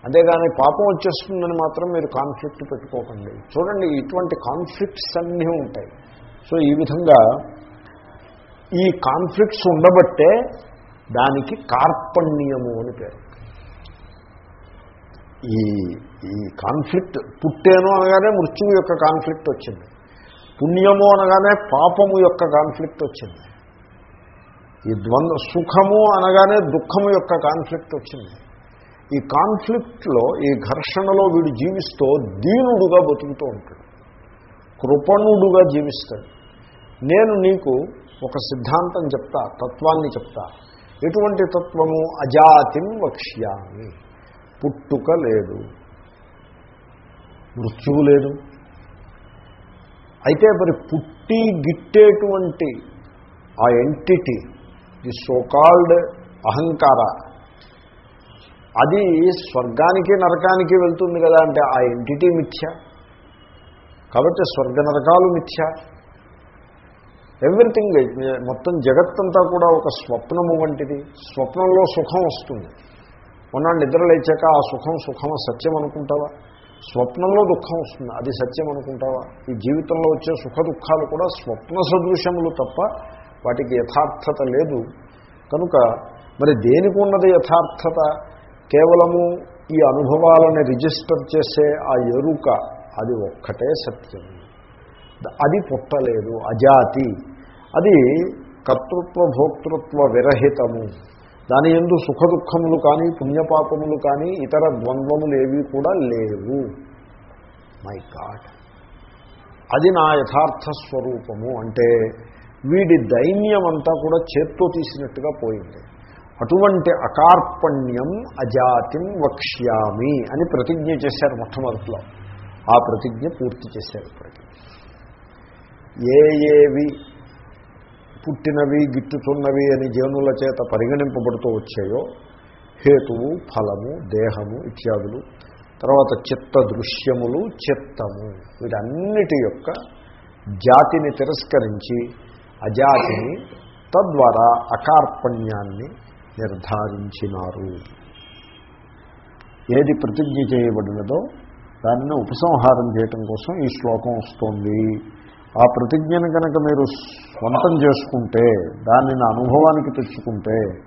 అంతేగాని పాపం వచ్చేస్తుందని మాత్రం మీరు కాన్ఫ్లిక్ట్ పెట్టుకోకండి. చూడండి ఇటువంటి కాన్ఫ్లిక్ట్స్ అన్నీ ఉంటాయి. సో ఈ విధంగా ఈ కాన్ఫ్లిక్ట్స్ ఉండబట్టే దానికి కార్పణ్యము అని పేరు. ఈ ఈ కాన్ఫ్లిక్ట్ పుట్టేను అనగానే మృత్యువు యొక్క కాన్ఫ్లిక్ట్ వచ్చింది. పుణ్యము అనగానే పాపము యొక్క కాన్ఫ్లిక్ట్ వచ్చింది. ఈ ద్వంద్వ సుఖము అనగానే దుఃఖము యొక్క కాన్ఫ్లిక్ట్ వచ్చింది. ఈ కాన్ఫ్లిక్ట్లో ఈ ఘర్షణలో వీడు జీవిస్తూ దీనుడుగా బతుకుతూ ఉంటాడు. కృపణుడుగా జీవిస్తాడు. నేను నీకు ఒక సిద్ధాంతం చెప్తా తత్వాన్ని చెప్తా. ఎటువంటి తత్వము? అజాతిం వక్ష్యామి. పుట్టుక లేదు. మృత్యువు లేదు. అయితే మరి పుట్టి గిట్టేటువంటి ఆ ఎంటిటీ ది సోకాల్డ్ అహంకార. అది స్వర్గానికి నరకానికి వెళ్తుంది కదా అంటే ఆ ఎంటిటీ మిథ్య. కాబట్టి స్వర్గ నరకాలు మిథ్య. ఎవ్రీథింగ్ మొత్తం జగత్తంతా కూడా ఒక స్వప్నము వంటిది. స్వప్నంలో సుఖం వస్తుంది. మొన్న నిద్రలేచాక ఆ సుఖం సుఖం సత్యం అనుకుంటావా? స్వప్నంలో దుఃఖం వస్తుంది. అది సత్యం అనుకుంటావా? ఈ జీవితంలో వచ్చే సుఖ దుఃఖాలు కూడా స్వప్న సదృశ్యములు తప్ప వాటికి యథార్థత లేదు. కనుక మరి దేనికి ఉన్నది యథార్థత? కేవలము ఈ అనుభవాలని రిజిస్టర్ చేసే ఆ ఎరుక అది ఒక్కటే సత్యం. అది పుట్టలేదు అజాతి. అది కర్తృత్వ భోక్తృత్వ విరహితము. దాని ఎందు సుఖ దుఃఖములు కానీ పుణ్యపాపములు కానీ ఇతర ద్వంద్వములు ఏవి కూడా లేవు. My god. అది నా యథార్థ స్వరూపము. అంటే వీడి దైన్యం అంతా కూడా చేత్తో తీసినట్టుగా పోయింది. అటువంటి అకార్పణ్యం అజాతిం వక్ష్యామి అని ప్రతిజ్ఞ చేశారు మొట్టమొదట్లో. ఆ ప్రతిజ్ఞ పూర్తి చేశారు ఇప్పటికీ. ఏ ఏవి పుట్టినవి గిట్టుతున్నవి అని జనుల చేత పరిగణింపబడుతూ వచ్చాయో హేతువు ఫలము దేహము ఇత్యాదులు తర్వాత చిత్త దృశ్యములు చిత్తము వీటన్నిటి యొక్క జాతిని తిరస్కరించి అజాతిని తద్వారా అకార్పణ్యాన్ని నిర్ధారించినారు. ఏది ప్రతిజ్ఞ చేయబడినదో దానిని ఉపసంహారం చేయటం కోసం ఈ శ్లోకం వస్తుంది. ఆ ప్రతిజ్ఞను కనుక మీరు స్వంతం చేసుకుంటే దానిని అనుభవానికి తెచ్చుకుంటే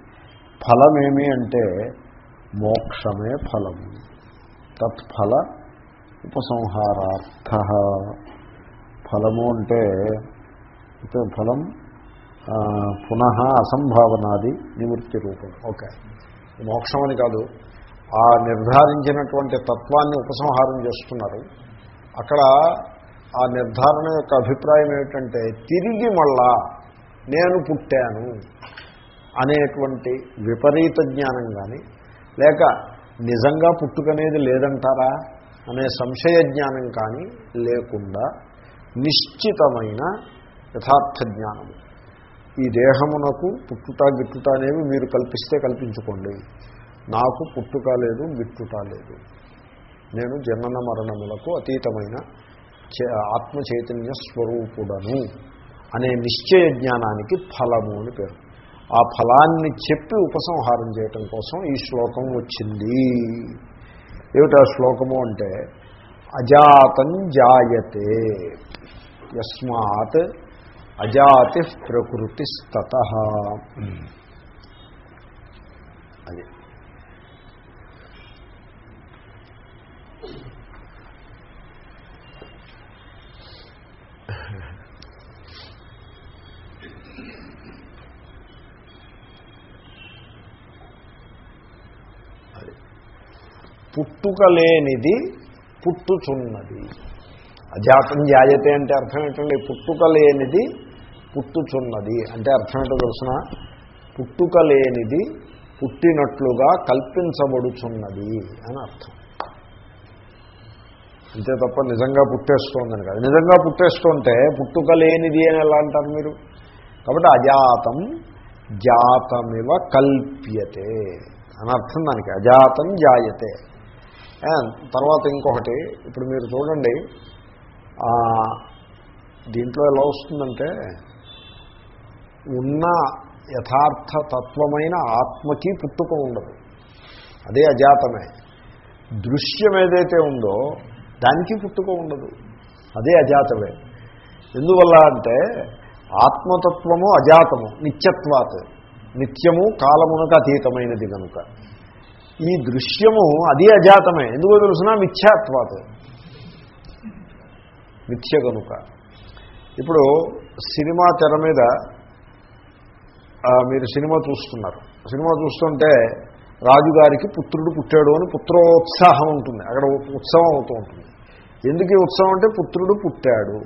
ఫలమేమి అంటే మోక్షమే ఫలం. తత్ఫల ఉపసంహారార్థ. ఫలము అంటే ఫలం పునః అసంభావనాది నివృత్తి రూపం. ఓకే. మోక్షం అని కాదు. ఆ నిర్ధారించినటువంటి తత్వాన్ని ఉపసంహారం చేస్తున్నారు. అక్కడ ఆ నిర్ధారణ యొక్క అభిప్రాయం ఏమిటంటే తిరిగి మళ్ళా నేను పుట్టాను అనేటువంటి విపరీత జ్ఞానం కానీ లేక నిజంగా పుట్టుకనేది లేదంటారా అనే సంశయ జ్ఞానం కానీ లేకుండా నిశ్చితమైన యథార్థ జ్ఞానము ఈ దేహమునకు పుట్టుట గిట్టుట అనేవి మీరు కల్పిస్తే కల్పించుకోండి. నాకు పుట్టుక లేదు గిట్టుట లేదు. నేను జనన మరణములకు అతీతమైన ఆత్మ చైతన్య స్వరూపుడను అనే నిశ్చయ జ్ఞానానికి ఫలము అని పేరు. ఆ ఫలాన్ని చెప్పి ఉపసంహారం చేయటం కోసం ఈ శ్లోకం వచ్చింది. ఏమిటా శ్లోకము అంటే అజాతం జాయతే యస్మాత్ అజాతి ప్రకృతిస్తత అది. అది. పుట్టుక లేనిది పుట్టుచున్నది. అజాతం జాయతే అంటే అర్థం ఏంటండి పుట్టుక లేనిది పుట్టుచున్నది అంటే అర్థం ఏంటో తెలుసిన? పుట్టుక లేనిది పుట్టినట్లుగా కల్పించబడుచున్నది అని అర్థం. అంతే తప్ప నిజంగా పుట్టేస్తోందని కాదు. నిజంగా పుట్టేస్తుంటే పుట్టుక లేనిది అని ఎలా అంటారు మీరు? కాబట్టి అజాతం జాతమివ కల్ప్యతే అని అర్థం దానికి. అజాతం జాయతే. తర్వాత ఇంకొకటి ఇప్పుడు మీరు చూడండి దీంట్లో ఎలా వస్తుందంటే ఉన్న యథార్థ తత్వమైన ఆత్మకి పుట్టుక ఉండదు. అదే అజాతమే. దృశ్యం ఏదైతే ఉందో దానికి పుట్టుక ఉండదు. అదే అజాతమే. ఎందువల్ల అంటే ఆత్మతత్వము అజాతము నిత్యత్వాత్. నిత్యము కాలమునకు అతీతమైనది కనుక. ఈ దృశ్యము అది అజాతమే. ఎందుకో తెలుసిన? మిథ్యాత్వాత్. మిథ్య కనుక. ఇప్పుడు సినిమా తెర మీద మీరు సినిమా చూస్తున్నారు. సినిమా చూస్తుంటే రాజుగారికి పుత్రుడు పుట్టాడు అని పుత్రోత్సాహం ఉంటుంది. అక్కడ ఉత్సవం అవుతూ ఉంటుంది. ఎందుకు ఈ ఉత్సవం అంటే పుత్రుడు పుట్టాడు.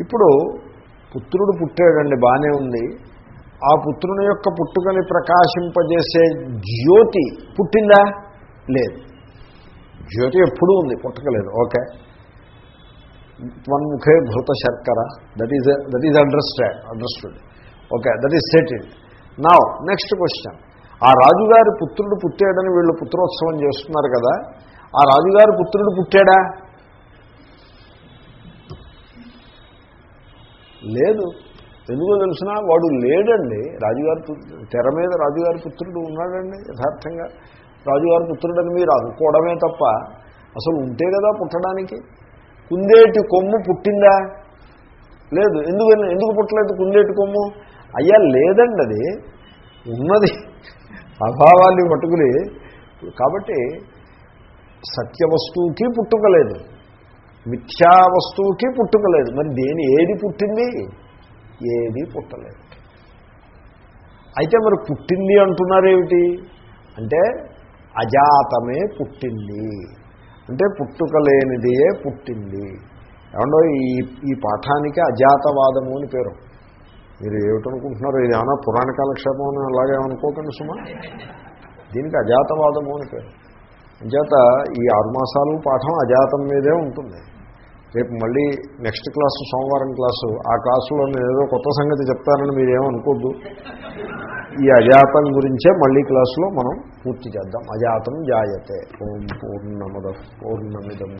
ఇప్పుడు పుత్రుడు పుట్టాడండి బాగానే ఉంది. ఆ పుత్రుని యొక్క పుట్టుకని ప్రకాశింపజేసే జ్యోతి పుట్టిందా? లేదు. జ్యోతి ఎప్పుడూ ఉంది పుట్టకలేదు. ఓకే. త్వన్ముఖే భృత శర్కర. That is that is understand understood okay that is settled నా నెక్స్ట్ క్వశ్చన్ ఆ రాజుగారి పుత్రుడు పుట్టాడని వీళ్ళు పుత్రోత్సవం చేస్తున్నారు కదా ఆ రాజుగారి పుత్రుడు పుట్టాడా? లేదు. ఎందుకో తెలిసిన వాడు లేడండి. రాజుగారి తెర మీద రాజుగారి పుత్రుడు ఉన్నాడండి యథార్థంగా. రాజుగారి పుత్రుడని మీరు అనుకోవడమే తప్ప అసలు ఉంటే కదా పుట్టడానికి. కుందేటి కొమ్ము పుట్టిందా? లేదు. ఎందుకు ఎందుకు పుట్టలేదు కుందేటి కొమ్ము? అయ్యా లేదండి అది. ఉన్నది. అభావాన్ని పట్టుకుని. కాబట్టి సత్య వస్తువుకి పుట్టుకలేదు మిథ్యా వస్తువుకి పుట్టుకలేదు మరి దేని ఏది పుట్టింది? ఏది పుట్టలేదు. అయితే మరి పుట్టింది అంటున్నారేమిటి? అంటే అజాతమే పుట్టింది. అంటే పుట్టుకలేనిదియే పుట్టింది. ఏమండో ఈ ఈ పాఠానికి అజాతవాదము అని పేరు. మీరు ఏమిటనుకుంటున్నారు ఇది ఏమైనా పురాణ కాలక్షేపం అని అలాగే అనుకోకండి సుమా. దీనికి అజాతవాదము అని పేరు. అంచేత ఈ ఆరు మాసాలు పాఠం అజాతం మీదే ఉంటుంది. రేపు మళ్ళీ నెక్స్ట్ క్లాసు సోమవారం క్లాసు ఆ క్లాసులో నేను ఏదో కొత్త సంగతి చెప్తానని మీరేమనుకోద్దు ఈ అజాతం గురించే మళ్ళీ క్లాసులో మనం పూర్తి చేద్దాం. అజాతం జాయతే. ఓం పూర్ణమద పూర్ణమిదం.